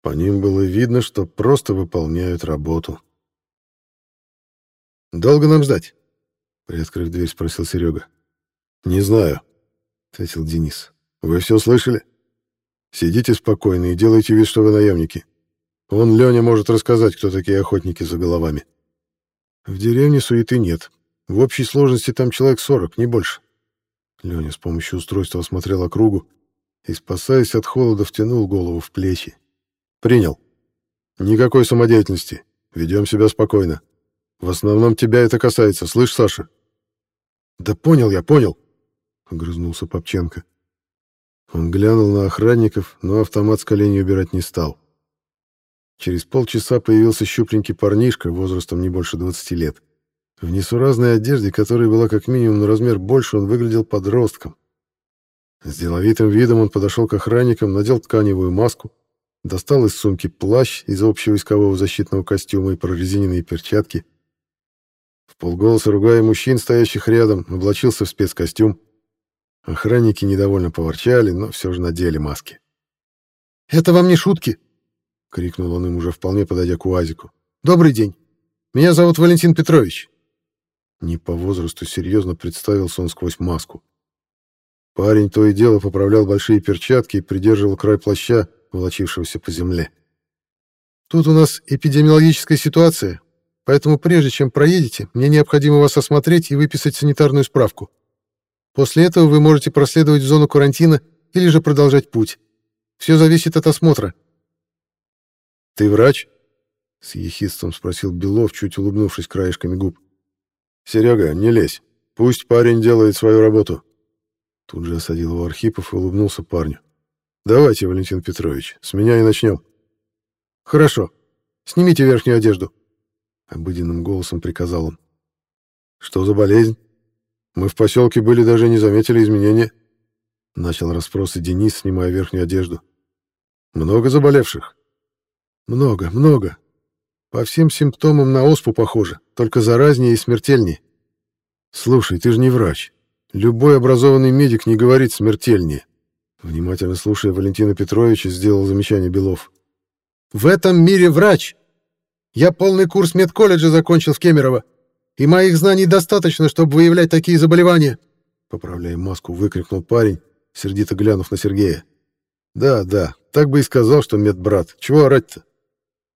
По ним было видно, что просто выполняют работу. «Долго нам ждать?» Приоткрыв дверь, спросил Серега. «Не знаю», — ответил Денис. «Вы все слышали? Сидите спокойно и делайте вид, что вы наемники. Он, Леня, может рассказать, кто такие охотники за головами. В деревне суеты нет. В общей сложности там человек сорок, не больше. Леня с помощью устройства осмотрел округу и, спасаясь от холода, втянул голову в плечи. Принял. Никакой самодеятельности. Ведем себя спокойно. В основном тебя это касается, слышь, Саша? Да понял я, понял, огрызнулся Попченко. Он глянул на охранников, но автомат с колени убирать не стал. Через полчаса появился щупленький парнишка возрастом не больше 20 лет. В несуразной одежде, которая была как минимум на размер больше, он выглядел подростком. С деловитым видом он подошел к охранникам, надел тканевую маску, достал из сумки плащ из общевойскового защитного костюма и прорезиненные перчатки. В полголоса ругая мужчин, стоящих рядом, облачился в спецкостюм. Охранники недовольно поворчали, но все же надели маски. «Это вам не шутки!» — крикнул он им уже вполне подойдя к УАЗику. «Добрый день. Меня зовут Валентин Петрович». Не по возрасту серьезно представился он сквозь маску. Парень то и дело поправлял большие перчатки и придерживал край плаща, волочившегося по земле. «Тут у нас эпидемиологическая ситуация, поэтому прежде чем проедете, мне необходимо вас осмотреть и выписать санитарную справку. После этого вы можете проследовать в зону карантина или же продолжать путь. Все зависит от осмотра». «Ты врач?» — с ехидством спросил Белов, чуть улыбнувшись краешками губ. «Серега, не лезь. Пусть парень делает свою работу». Тут же осадил его Архипов и улыбнулся парню. «Давайте, Валентин Петрович, с меня и начнем». «Хорошо. Снимите верхнюю одежду», — обыденным голосом приказал он. «Что за болезнь? Мы в поселке были, даже не заметили изменения». Начал расспросы Денис, снимая верхнюю одежду. «Много заболевших?» Много, много. По всем симптомам на оспу похоже, только заразнее и смертельнее. Слушай, ты же не врач. Любой образованный медик не говорит смертельнее. Внимательно слушая Валентина Петровича, сделал замечание Белов. В этом мире врач. Я полный курс медколледжа закончил в Кемерово, и моих знаний достаточно, чтобы выявлять такие заболевания. Поправляя маску, выкрикнул парень, сердито глянув на Сергея. Да, да, так бы и сказал, что медбрат. Чего орать-то? —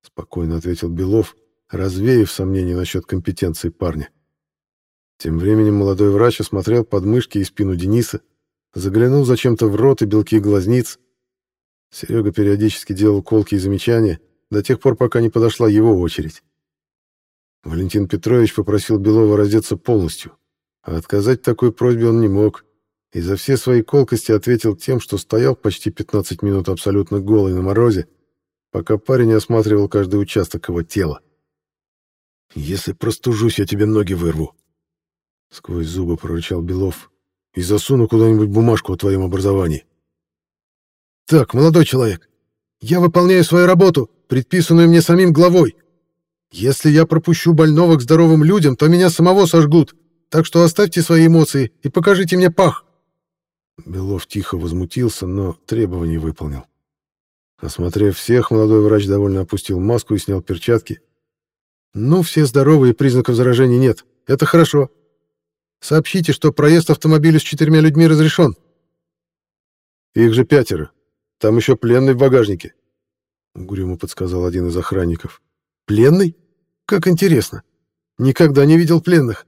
спокойно ответил Белов, развеяв сомнения насчет компетенции парня. Тем временем молодой врач осмотрел подмышки и спину Дениса, заглянул зачем-то в рот и белки глазниц. Серега периодически делал колки и замечания, до тех пор, пока не подошла его очередь. Валентин Петрович попросил Белова раздеться полностью, а отказать такой просьбе он не мог, и за все свои колкости ответил тем, что стоял почти 15 минут абсолютно голый на морозе, пока парень осматривал каждый участок его тела. «Если простужусь, я тебе ноги вырву!» Сквозь зубы прорычал Белов. «И засуну куда-нибудь бумажку о твоем образовании». «Так, молодой человек, я выполняю свою работу, предписанную мне самим главой. Если я пропущу больного к здоровым людям, то меня самого сожгут, так что оставьте свои эмоции и покажите мне пах». Белов тихо возмутился, но требование выполнил. Осмотрев всех, молодой врач довольно опустил маску и снял перчатки. «Ну, все здоровые, признаков заражения нет. Это хорошо. Сообщите, что проезд автомобиля с четырьмя людьми разрешен». «Их же пятеро. Там еще пленный в багажнике», — угрюмо подсказал один из охранников. «Пленный? Как интересно. Никогда не видел пленных.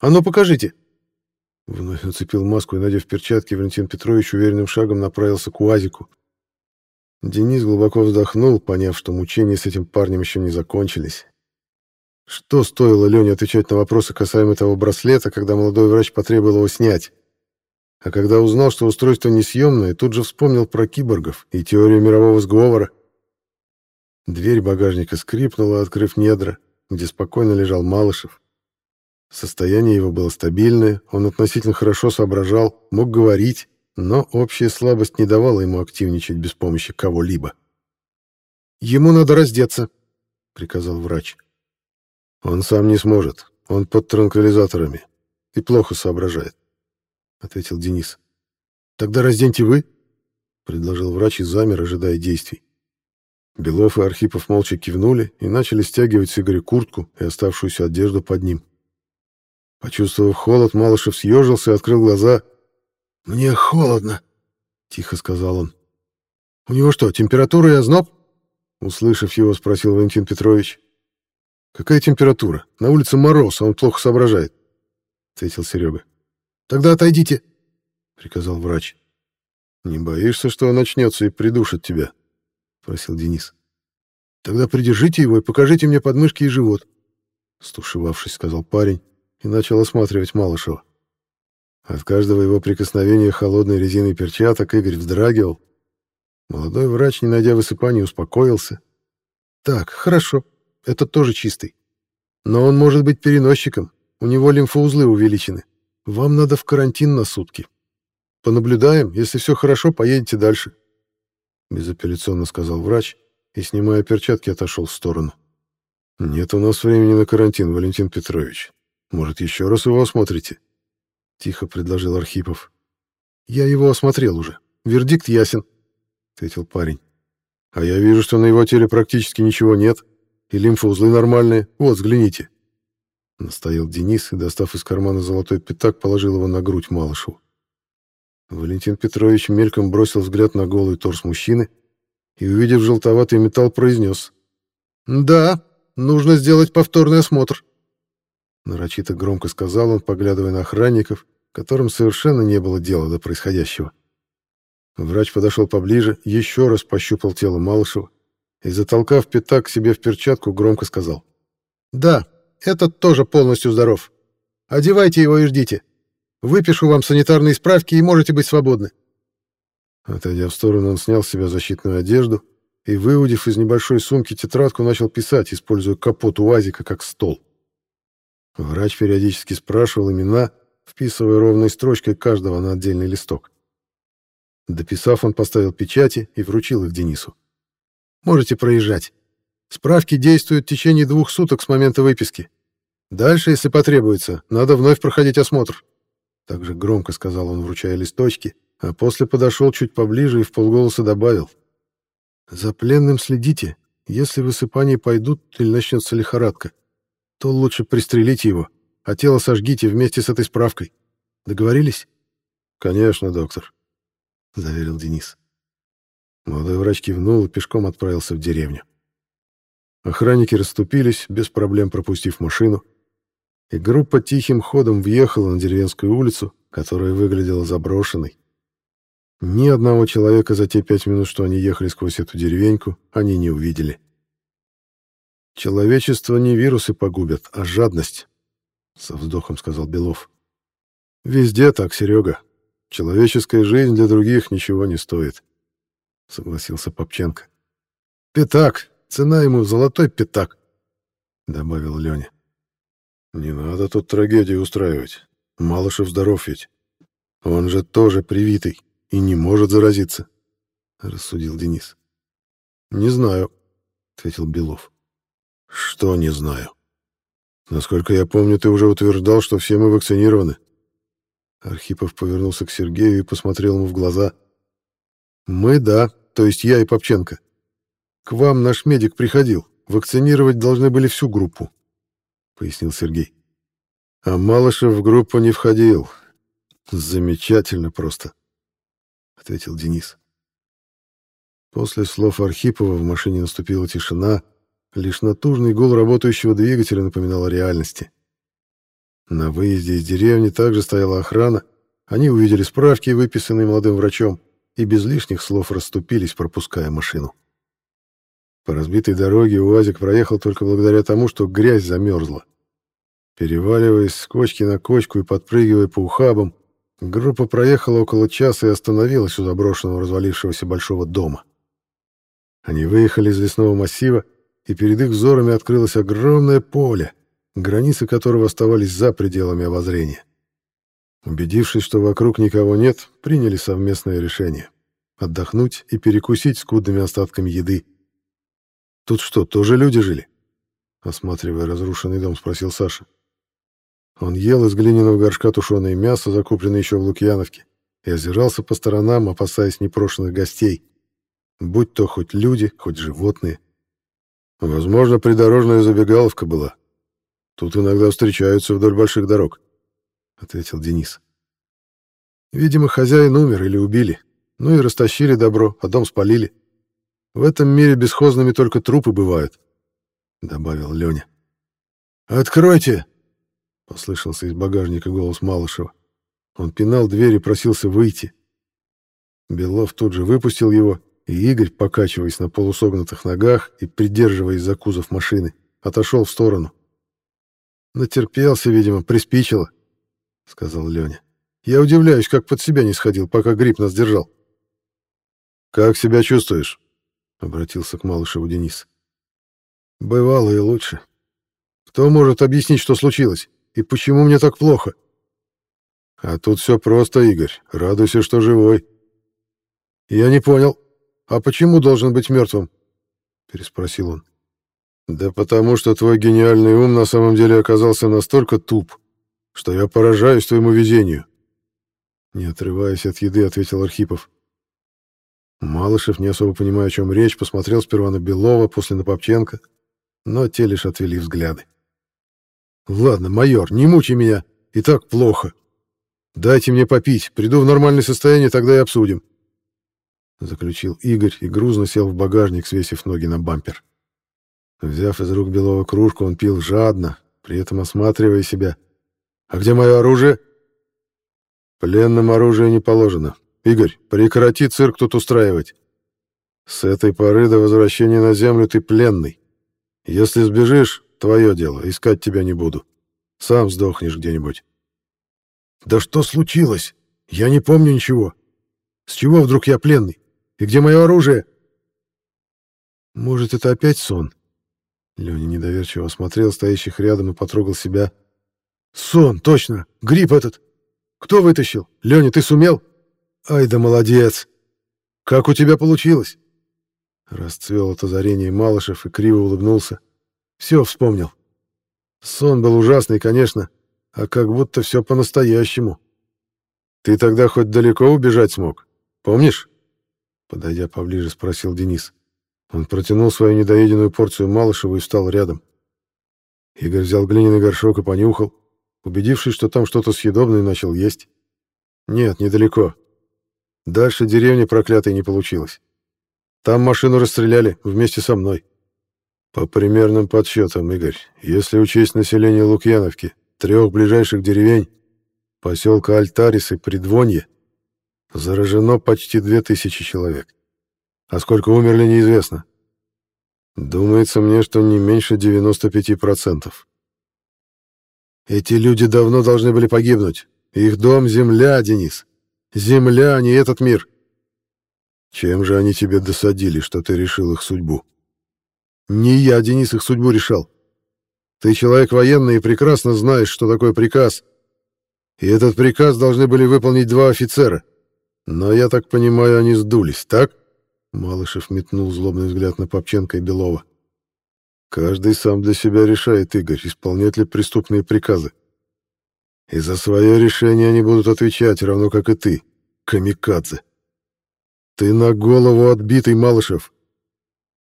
А ну, покажите». Вновь нацепил маску и, надев перчатки, Валентин Петрович уверенным шагом направился к УАЗику. Денис глубоко вздохнул, поняв, что мучения с этим парнем еще не закончились. Что стоило Лене отвечать на вопросы касаемо того браслета, когда молодой врач потребовал его снять? А когда узнал, что устройство несъемное, тут же вспомнил про киборгов и теорию мирового сговора. Дверь багажника скрипнула, открыв недра, где спокойно лежал Малышев. Состояние его было стабильное, он относительно хорошо соображал, мог говорить, но общая слабость не давала ему активничать без помощи кого-либо. «Ему надо раздеться», — приказал врач. «Он сам не сможет. Он под транквилизаторами и плохо соображает», — ответил Денис. «Тогда разденьте вы», — предложил врач и замер, ожидая действий. Белов и Архипов молча кивнули и начали стягивать с Игоря куртку и оставшуюся одежду под ним. Почувствовав холод, Малышев съежился и открыл глаза — «Мне холодно», — тихо сказал он. «У него что, температура и озноб?» Услышав его, спросил Валентин Петрович. «Какая температура? На улице мороз, а он плохо соображает», — ответил Серега. «Тогда отойдите», — приказал врач. «Не боишься, что он начнется и придушит тебя?» — спросил Денис. «Тогда придержите его и покажите мне подмышки и живот», — стушевавшись, сказал парень и начал осматривать Малышева. От каждого его прикосновения холодной резиной перчаток Игорь вздрагивал. Молодой врач, не найдя высыпания, успокоился. «Так, хорошо, это тоже чистый. Но он может быть переносчиком, у него лимфоузлы увеличены. Вам надо в карантин на сутки. Понаблюдаем, если все хорошо, поедете дальше». Безапелляционно сказал врач и, снимая перчатки, отошел в сторону. «Нет у нас времени на карантин, Валентин Петрович. Может, еще раз его осмотрите?» — тихо предложил Архипов. «Я его осмотрел уже. Вердикт ясен», — ответил парень. «А я вижу, что на его теле практически ничего нет, и лимфоузлы нормальные. Вот, взгляните». Настоял Денис и, достав из кармана золотой пятак, положил его на грудь Малышеву. Валентин Петрович мельком бросил взгляд на голый торс мужчины и, увидев желтоватый металл, произнес. «Да, нужно сделать повторный осмотр». Нарочито громко сказал он, поглядывая на охранников, которым совершенно не было дела до происходящего. Врач подошел поближе, еще раз пощупал тело Малышева и, затолкав пятак себе в перчатку, громко сказал. «Да, этот тоже полностью здоров. Одевайте его и ждите. Выпишу вам санитарные справки и можете быть свободны». Отойдя в сторону, он снял с себя защитную одежду и, выудив из небольшой сумки тетрадку, начал писать, используя капот УАЗика как стол. Врач периодически спрашивал имена, вписывая ровной строчкой каждого на отдельный листок. Дописав, он поставил печати и вручил их Денису. «Можете проезжать. Справки действуют в течение двух суток с момента выписки. Дальше, если потребуется, надо вновь проходить осмотр». Также громко сказал он, вручая листочки, а после подошел чуть поближе и в полголоса добавил. «За пленным следите. Если высыпания пойдут или начнется лихорадка, то лучше пристрелите его, а тело сожгите вместе с этой справкой. Договорились? Конечно, доктор, заверил Денис. Молодой врач кивнул и пешком отправился в деревню. Охранники расступились, без проблем пропустив машину, и группа тихим ходом въехала на деревенскую улицу, которая выглядела заброшенной. Ни одного человека за те пять минут, что они ехали сквозь эту деревеньку, они не увидели. Человечество не вирусы погубят, а жадность, со вздохом сказал Белов. Везде так, Серега. Человеческая жизнь для других ничего не стоит, согласился Попченко. Пятак, цена ему золотой пятак, добавил Леня. Не надо тут трагедию устраивать. Малышев здоров ведь. Он же тоже привитый и не может заразиться, рассудил Денис. Не знаю, ответил Белов. Что не знаю? Насколько я помню, ты уже утверждал, что все мы вакцинированы. Архипов повернулся к Сергею и посмотрел ему в глаза. Мы, да, то есть я и Попченко. К вам наш медик приходил. Вакцинировать должны были всю группу, пояснил Сергей. А Малышев в группу не входил. Замечательно просто, ответил Денис. После слов Архипова в машине наступила тишина, Лишь натужный гул работающего двигателя напоминал о реальности. На выезде из деревни также стояла охрана. Они увидели справки, выписанные молодым врачом, и без лишних слов расступились, пропуская машину. По разбитой дороге УАЗик проехал только благодаря тому, что грязь замерзла. Переваливаясь с кочки на кочку и подпрыгивая по ухабам, группа проехала около часа и остановилась у заброшенного развалившегося большого дома. Они выехали из лесного массива, и перед их взорами открылось огромное поле, границы которого оставались за пределами обозрения. Убедившись, что вокруг никого нет, приняли совместное решение — отдохнуть и перекусить скудными остатками еды. «Тут что, тоже люди жили?» — осматривая разрушенный дом, спросил Саша. Он ел из глиняного горшка тушеное мясо, закупленное еще в Лукьяновке, и озирался по сторонам, опасаясь непрошенных гостей, будь то хоть люди, хоть животные. Возможно, придорожная забегаловка была. Тут иногда встречаются вдоль больших дорог, — ответил Денис. Видимо, хозяин умер или убили. Ну и растащили добро, а дом спалили. В этом мире бесхозными только трупы бывают, — добавил Леня. «Откройте!» — послышался из багажника голос Малышева. Он пинал дверь и просился выйти. Белов тут же выпустил его, и Игорь, покачиваясь на полусогнутых ногах и придерживаясь за кузов машины, отошел в сторону. «Натерпелся, видимо, приспичило», — сказал Леня. «Я удивляюсь, как под себя не сходил, пока грипп нас держал». «Как себя чувствуешь?» — обратился к Малышеву Денис. «Бывало и лучше. Кто может объяснить, что случилось? И почему мне так плохо?» «А тут все просто, Игорь. Радуйся, что живой». «Я не понял», «А почему должен быть мертвым?» — переспросил он. «Да потому что твой гениальный ум на самом деле оказался настолько туп, что я поражаюсь твоему везению». Не отрываясь от еды, ответил Архипов. Малышев, не особо понимая, о чем речь, посмотрел сперва на Белова, после на Попченко, но те лишь отвели взгляды. «Ладно, майор, не мучай меня, и так плохо. Дайте мне попить, приду в нормальное состояние, тогда и обсудим». — заключил Игорь и грузно сел в багажник, свесив ноги на бампер. Взяв из рук белого кружку, он пил жадно, при этом осматривая себя. «А где мое оружие?» «Пленным оружие не положено. Игорь, прекрати цирк тут устраивать. С этой поры до возвращения на землю ты пленный. Если сбежишь, твое дело, искать тебя не буду. Сам сдохнешь где-нибудь». «Да что случилось? Я не помню ничего. С чего вдруг я пленный? И где мое оружие?» «Может, это опять сон?» Леня недоверчиво осмотрел стоящих рядом и потрогал себя. «Сон, точно! Гриб этот! Кто вытащил? Леня, ты сумел? Ай да молодец! Как у тебя получилось?» Расцвел от озарения Малышев и криво улыбнулся. «Все вспомнил. Сон был ужасный, конечно, а как будто все по-настоящему. Ты тогда хоть далеко убежать смог? Помнишь?» Подойдя поближе, спросил Денис. Он протянул свою недоеденную порцию Малышеву и встал рядом. Игорь взял глиняный горшок и понюхал. Убедившись, что там что-то съедобное, начал есть. Нет, недалеко. Дальше деревни проклятой не получилось. Там машину расстреляли вместе со мной. По примерным подсчетам, Игорь, если учесть население Лукьяновки, трех ближайших деревень, поселка Альтарис и Придвонье, Заражено почти две тысячи человек. А сколько умерли, неизвестно. Думается мне, что не меньше 95%. Эти люди давно должны были погибнуть. Их дом — земля, Денис. Земля, а не этот мир. Чем же они тебе досадили, что ты решил их судьбу? Не я, Денис, их судьбу решал. Ты человек военный и прекрасно знаешь, что такое приказ. И этот приказ должны были выполнить два офицера — но, я так понимаю, они сдулись, так? Малышев метнул злобный взгляд на Попченко и Белова. Каждый сам для себя решает, Игорь, исполнять ли преступные приказы. И за свое решение они будут отвечать, равно как и ты, камикадзе. Ты на голову отбитый, Малышев.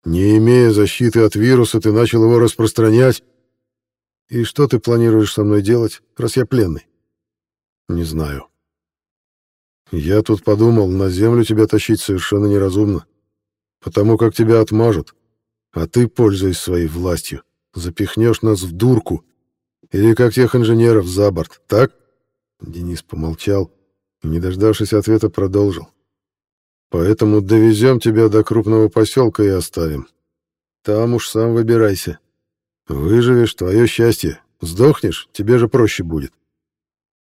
Не имея защиты от вируса, ты начал его распространять. И что ты планируешь со мной делать, раз я пленный? Не знаю. Я тут подумал, на землю тебя тащить совершенно неразумно, потому как тебя отмажут, а ты, пользуясь своей властью, запихнешь нас в дурку или как тех инженеров за борт, так?» Денис помолчал и, не дождавшись ответа, продолжил. «Поэтому довезем тебя до крупного поселка и оставим. там уж сам выбирайся. Выживешь — твое счастье. Сдохнешь — тебе же проще будет.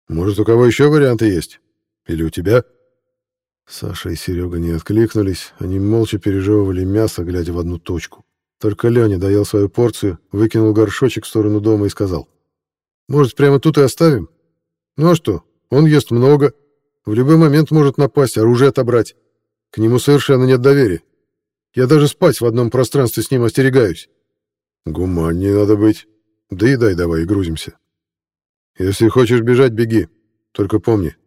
Может, у кого еще варианты есть? Или у тебя?» Саша и Серега не откликнулись, они молча пережевывали мясо, глядя в одну точку. Только Леня доел свою порцию, выкинул горшочек в сторону дома и сказал. «Может, прямо тут и оставим? Ну а что, он ест много, в любой момент может напасть, оружие отобрать. К нему совершенно нет доверия. Я даже спать в одном пространстве с ним остерегаюсь». «Гуманнее надо быть. Да и дай давай и грузимся. Если хочешь бежать, беги. Только помни,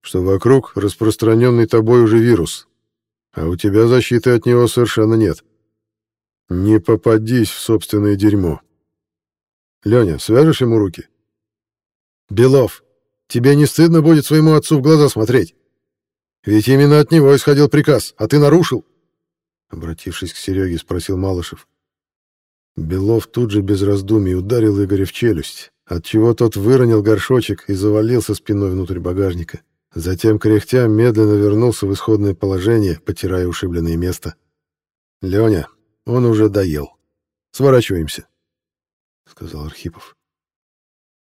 что вокруг распространенный тобой уже вирус, а у тебя защиты от него совершенно нет. Не попадись в собственное дерьмо. Леня, свяжешь ему руки? Белов, тебе не стыдно будет своему отцу в глаза смотреть? Ведь именно от него исходил приказ, а ты нарушил. Обратившись к Сереге, спросил Малышев. Белов тут же без раздумий ударил Игоря в челюсть, отчего тот выронил горшочек и завалился спиной внутрь багажника. Затем, кряхтя, медленно вернулся в исходное положение, потирая ушибленное место. «Леня, он уже доел. Сворачиваемся», — сказал Архипов.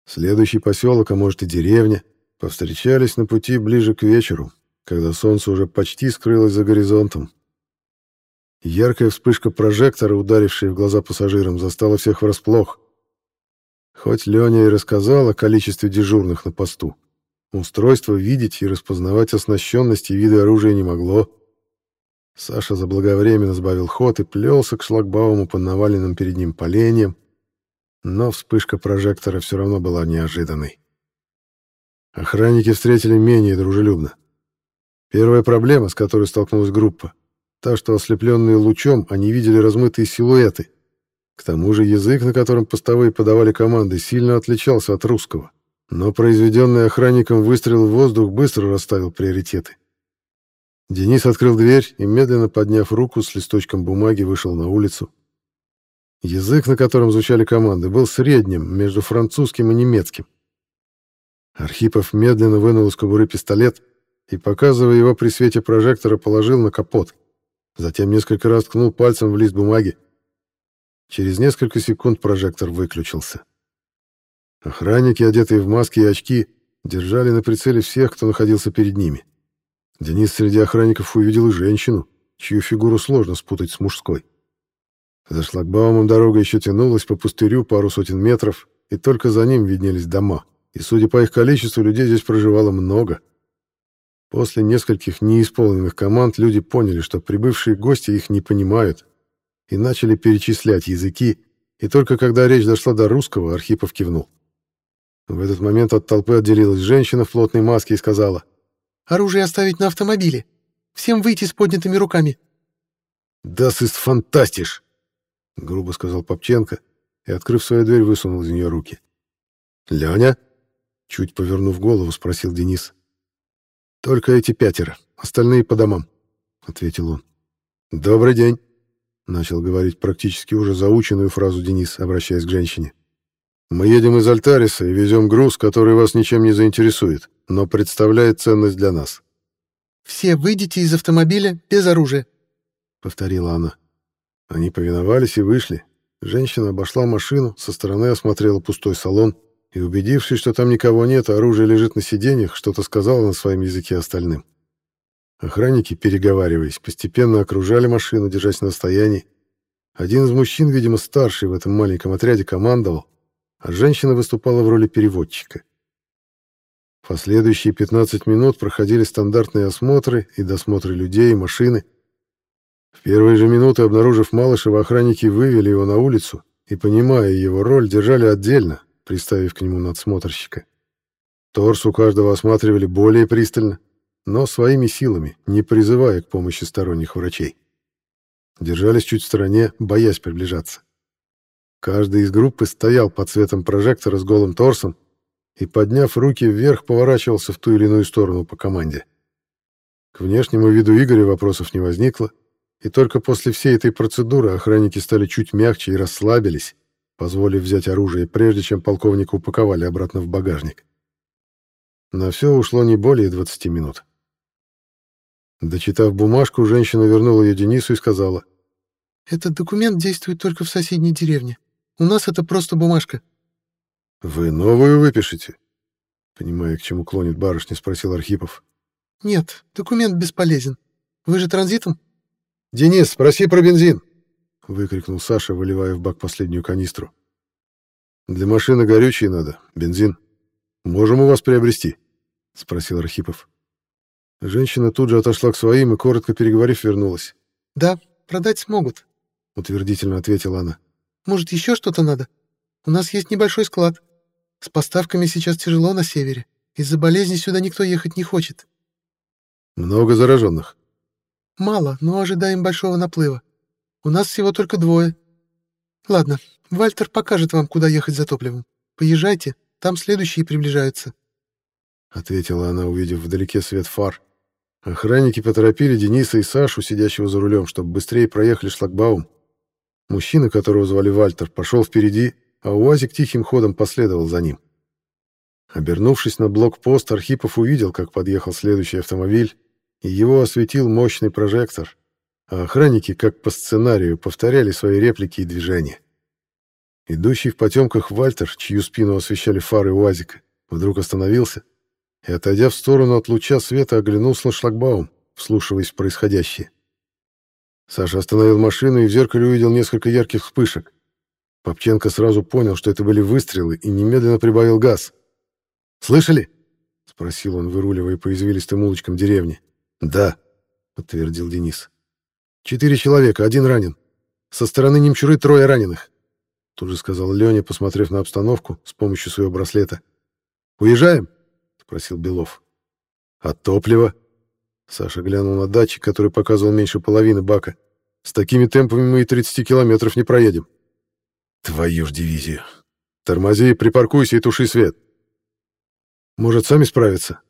Следующий поселок, а может и деревня, повстречались на пути ближе к вечеру, когда солнце уже почти скрылось за горизонтом. Яркая вспышка прожектора, ударившая в глаза пассажирам, застала всех врасплох. Хоть Леня и рассказал о количестве дежурных на посту, Устройство видеть и распознавать оснащенность и виды оружия не могло. Саша заблаговременно сбавил ход и плелся к шлагбауму по наваленным перед ним поленьям, но вспышка прожектора все равно была неожиданной. Охранники встретили менее дружелюбно. Первая проблема, с которой столкнулась группа, та, что ослепленные лучом, они видели размытые силуэты. К тому же язык, на котором постовые подавали команды, сильно отличался от русского. Но произведенный охранником выстрел в воздух быстро расставил приоритеты. Денис открыл дверь и, медленно подняв руку с листочком бумаги, вышел на улицу. Язык, на котором звучали команды, был средним между французским и немецким. Архипов медленно вынул из кобуры пистолет и, показывая его при свете прожектора, положил на капот. Затем несколько раз ткнул пальцем в лист бумаги. Через несколько секунд прожектор выключился. Охранники, одетые в маски и очки, держали на прицеле всех, кто находился перед ними. Денис среди охранников увидел и женщину, чью фигуру сложно спутать с мужской. За шлагбаумом дорога еще тянулась по пустырю пару сотен метров, и только за ним виднелись дома. И, судя по их количеству, людей здесь проживало много. После нескольких неисполненных команд люди поняли, что прибывшие гости их не понимают, и начали перечислять языки, и только когда речь дошла до русского, Архипов кивнул. В этот момент от толпы отделилась женщина в плотной маске и сказала. «Оружие оставить на автомобиле. Всем выйти с поднятыми руками». «Das ist fantastisch!» — грубо сказал Попченко и, открыв свою дверь, высунул из нее руки. «Леня?» — чуть повернув голову, спросил Денис. «Только эти пятеро, остальные по домам», — ответил он. «Добрый день», — начал говорить практически уже заученную фразу Денис, обращаясь к женщине. Мы едем из Альтариса и везем груз, который вас ничем не заинтересует, но представляет ценность для нас. «Все выйдите из автомобиля без оружия», — повторила она. Они повиновались и вышли. Женщина обошла машину, со стороны осмотрела пустой салон и, убедившись, что там никого нет, а оружие лежит на сиденьях, что-то сказала на своем языке остальным. Охранники, переговариваясь, постепенно окружали машину, держась на расстоянии. Один из мужчин, видимо, старший в этом маленьком отряде, командовал, а женщина выступала в роли переводчика. Последующие 15 минут проходили стандартные осмотры и досмотры людей и машины. В первые же минуты, обнаружив Малышева, охранники вывели его на улицу и, понимая его роль, держали отдельно, приставив к нему надсмотрщика. Торс у каждого осматривали более пристально, но своими силами, не призывая к помощи сторонних врачей. Держались чуть в стороне, боясь приближаться. Каждый из группы стоял под светом прожектора с голым торсом и, подняв руки вверх, поворачивался в ту или иную сторону по команде. К внешнему виду Игоря вопросов не возникло, и только после всей этой процедуры охранники стали чуть мягче и расслабились, позволив взять оружие, прежде чем полковника упаковали обратно в багажник. На все ушло не более 20 минут. Дочитав бумажку, женщина вернула ее Денису и сказала — Этот документ действует только в соседней деревне. У нас это просто бумажка. Вы новую выпишете? Понимая, к чему клонит барышня, спросил Архипов. Нет, документ бесполезен. Вы же транзитом? Денис, спроси про бензин, выкрикнул Саша, выливая в бак последнюю канистру. Для машины горючее надо, бензин. Можем у вас приобрести, спросил Архипов. Женщина тут же отошла к своим и, коротко переговорив, вернулась. «Да, продать смогут», — утвердительно ответила она. «Может, еще что-то надо? У нас есть небольшой склад. С поставками сейчас тяжело на севере. Из-за болезни сюда никто ехать не хочет». «Много зараженных?» «Мало, но ожидаем большого наплыва. У нас всего только двое. Ладно, Вальтер покажет вам, куда ехать за топливом. Поезжайте, там следующие приближаются». — ответила она, увидев вдалеке свет фар. Охранники поторопили Дениса и Сашу, сидящего за рулем, чтобы быстрее проехали шлагбаум. Мужчина, которого звали Вальтер, пошел впереди, а УАЗик тихим ходом последовал за ним. Обернувшись на блокпост, Архипов увидел, как подъехал следующий автомобиль, и его осветил мощный прожектор, а охранники, как по сценарию, повторяли свои реплики и движения. Идущий в потемках Вальтер, чью спину освещали фары УАЗика, вдруг остановился — и, отойдя в сторону от луча света, оглянулся на шлагбаум, вслушиваясь в происходящее. Саша остановил машину и в зеркале увидел несколько ярких вспышек. Попченко сразу понял, что это были выстрелы, и немедленно прибавил газ. «Слышали?» — спросил он, выруливая по извилистым улочкам деревни. «Да», — подтвердил Денис. «Четыре человека, один ранен. Со стороны немчуры трое раненых», — тут же сказал Леня, посмотрев на обстановку с помощью своего браслета. «Уезжаем?» спросил Белов. «А топливо?» Саша глянул на датчик, который показывал меньше половины бака. «С такими темпами мы и 30 километров не проедем». «Твою ж дивизию! Тормози, припаркуйся и туши свет!» «Может, сами справиться?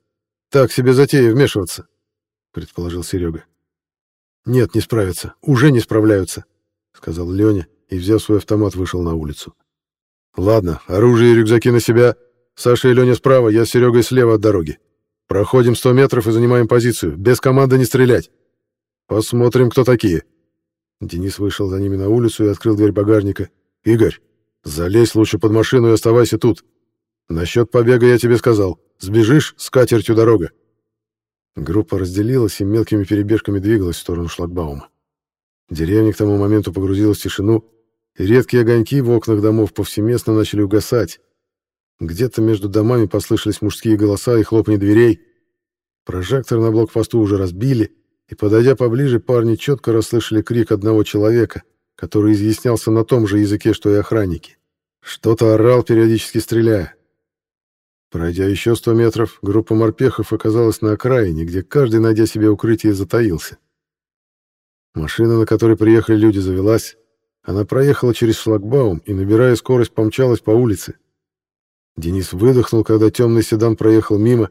Так себе затея вмешиваться», — предположил Серега. «Нет, не справятся. Уже не справляются», — сказал Леня и, взяв свой автомат, вышел на улицу. «Ладно, оружие и рюкзаки на себя. Саша и Леня справа, я с Серегой слева от дороги. Проходим 100 метров и занимаем позицию. Без команды не стрелять. Посмотрим, кто такие. Денис вышел за ними на улицу и открыл дверь багажника. Игорь, залезь лучше под машину и оставайся тут. Насчет побега я тебе сказал. Сбежишь, с катертью дорога. Группа разделилась и мелкими перебежками двигалась в сторону шлагбаума. Деревня к тому моменту погрузилась в тишину, и редкие огоньки в окнах домов повсеместно начали угасать, где-то между домами послышались мужские голоса и хлопни дверей. Прожектор на блокпосту уже разбили, и, подойдя поближе, парни четко расслышали крик одного человека, который изъяснялся на том же языке, что и охранники. Что-то орал, периодически стреляя. Пройдя еще сто метров, группа морпехов оказалась на окраине, где каждый, найдя себе укрытие, затаился. Машина, на которой приехали люди, завелась. Она проехала через шлагбаум и, набирая скорость, помчалась по улице, Денис выдохнул, когда темный седан проехал мимо.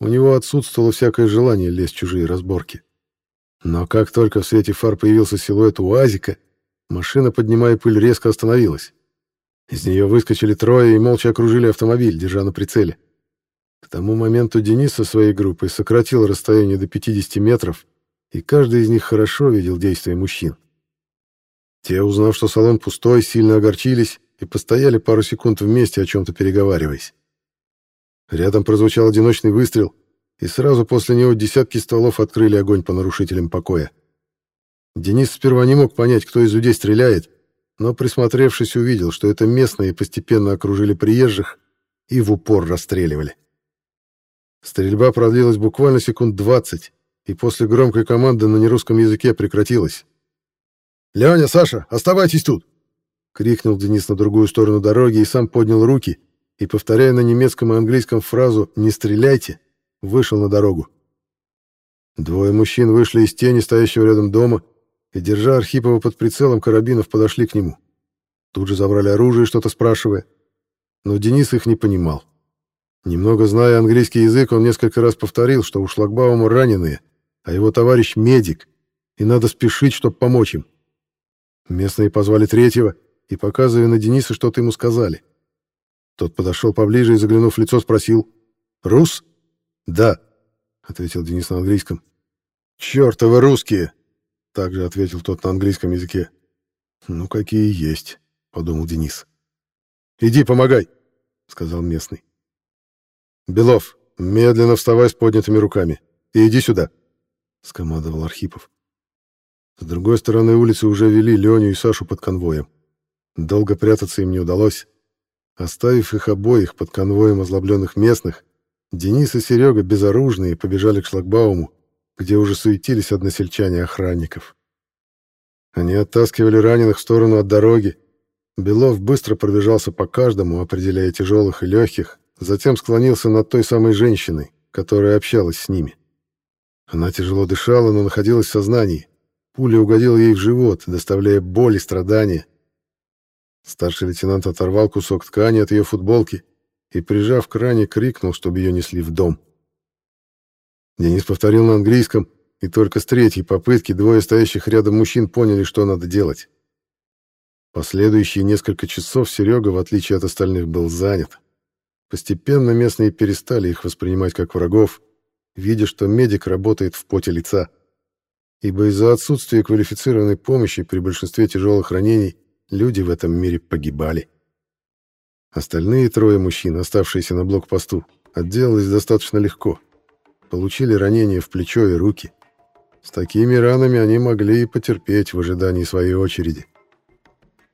У него отсутствовало всякое желание лезть в чужие разборки. Но как только в свете фар появился силуэт УАЗика, машина, поднимая пыль, резко остановилась. Из нее выскочили трое и молча окружили автомобиль, держа на прицеле. К тому моменту Денис со своей группой сократил расстояние до 50 метров, и каждый из них хорошо видел действия мужчин. Те, узнав, что салон пустой, сильно огорчились и постояли пару секунд вместе, о чем-то переговариваясь. Рядом прозвучал одиночный выстрел, и сразу после него десятки стволов открыли огонь по нарушителям покоя. Денис сперва не мог понять, кто из людей стреляет, но, присмотревшись, увидел, что это местные постепенно окружили приезжих и в упор расстреливали. Стрельба продлилась буквально секунд двадцать, и после громкой команды на нерусском языке прекратилась. «Леня, Саша, оставайтесь тут!» Крикнул Денис на другую сторону дороги и сам поднял руки и, повторяя на немецком и английском фразу «не стреляйте», вышел на дорогу. Двое мужчин вышли из тени стоящего рядом дома и, держа Архипова под прицелом карабинов, подошли к нему. Тут же забрали оружие, что-то спрашивая. Но Денис их не понимал. Немного зная английский язык, он несколько раз повторил, что у шлагбаума раненые, а его товарищ медик, и надо спешить, чтобы помочь им. Местные позвали третьего — и, показывая на Дениса, что-то ему сказали. Тот подошел поближе и, заглянув в лицо, спросил «Рус?» «Да», — ответил Денис на английском. «Чёртовы русские!» — также ответил тот на английском языке. Ну, какие есть, подумал Денис. Иди, помогай, сказал местный. Белов, медленно вставай с поднятыми руками и иди сюда, скомандовал Архипов. С другой стороны улицы уже вели Леню и Сашу под конвоем. Долго прятаться им не удалось. Оставив их обоих под конвоем озлобленных местных, Денис и Серега безоружные побежали к шлагбауму, где уже суетились односельчане охранников. Они оттаскивали раненых в сторону от дороги. Белов быстро пробежался по каждому, определяя тяжелых и легких, затем склонился над той самой женщиной, которая общалась с ними. Она тяжело дышала, но находилась в сознании. Пуля угодила ей в живот, доставляя боль и страдания. Старший лейтенант оторвал кусок ткани от ее футболки и, прижав к ране, крикнул, чтобы ее несли в дом. Денис повторил на английском, и только с третьей попытки двое стоящих рядом мужчин поняли, что надо делать. Последующие несколько часов Серега, в отличие от остальных, был занят. Постепенно местные перестали их воспринимать как врагов, видя, что медик работает в поте лица. Ибо из-за отсутствия квалифицированной помощи при большинстве тяжелых ранений люди в этом мире погибали. Остальные трое мужчин, оставшиеся на блокпосту, отделались достаточно легко. Получили ранения в плечо и руки. С такими ранами они могли и потерпеть в ожидании своей очереди.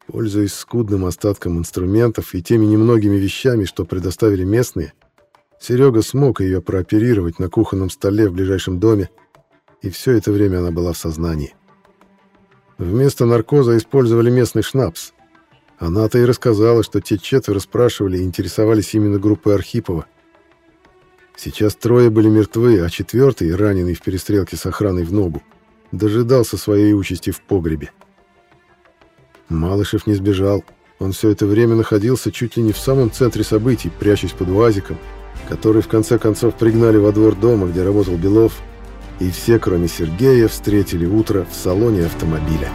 Пользуясь скудным остатком инструментов и теми немногими вещами, что предоставили местные, Серега смог ее прооперировать на кухонном столе в ближайшем доме, и все это время она была в сознании. Вместо наркоза использовали местный шнапс. Она-то и рассказала, что те четверо спрашивали и интересовались именно группой Архипова. Сейчас трое были мертвы, а четвертый, раненый в перестрелке с охраной в ногу, дожидался своей участи в погребе. Малышев не сбежал. Он все это время находился чуть ли не в самом центре событий, прячась под УАЗиком, который в конце концов пригнали во двор дома, где работал Белов, и все, кроме Сергея, встретили утро в салоне автомобиля.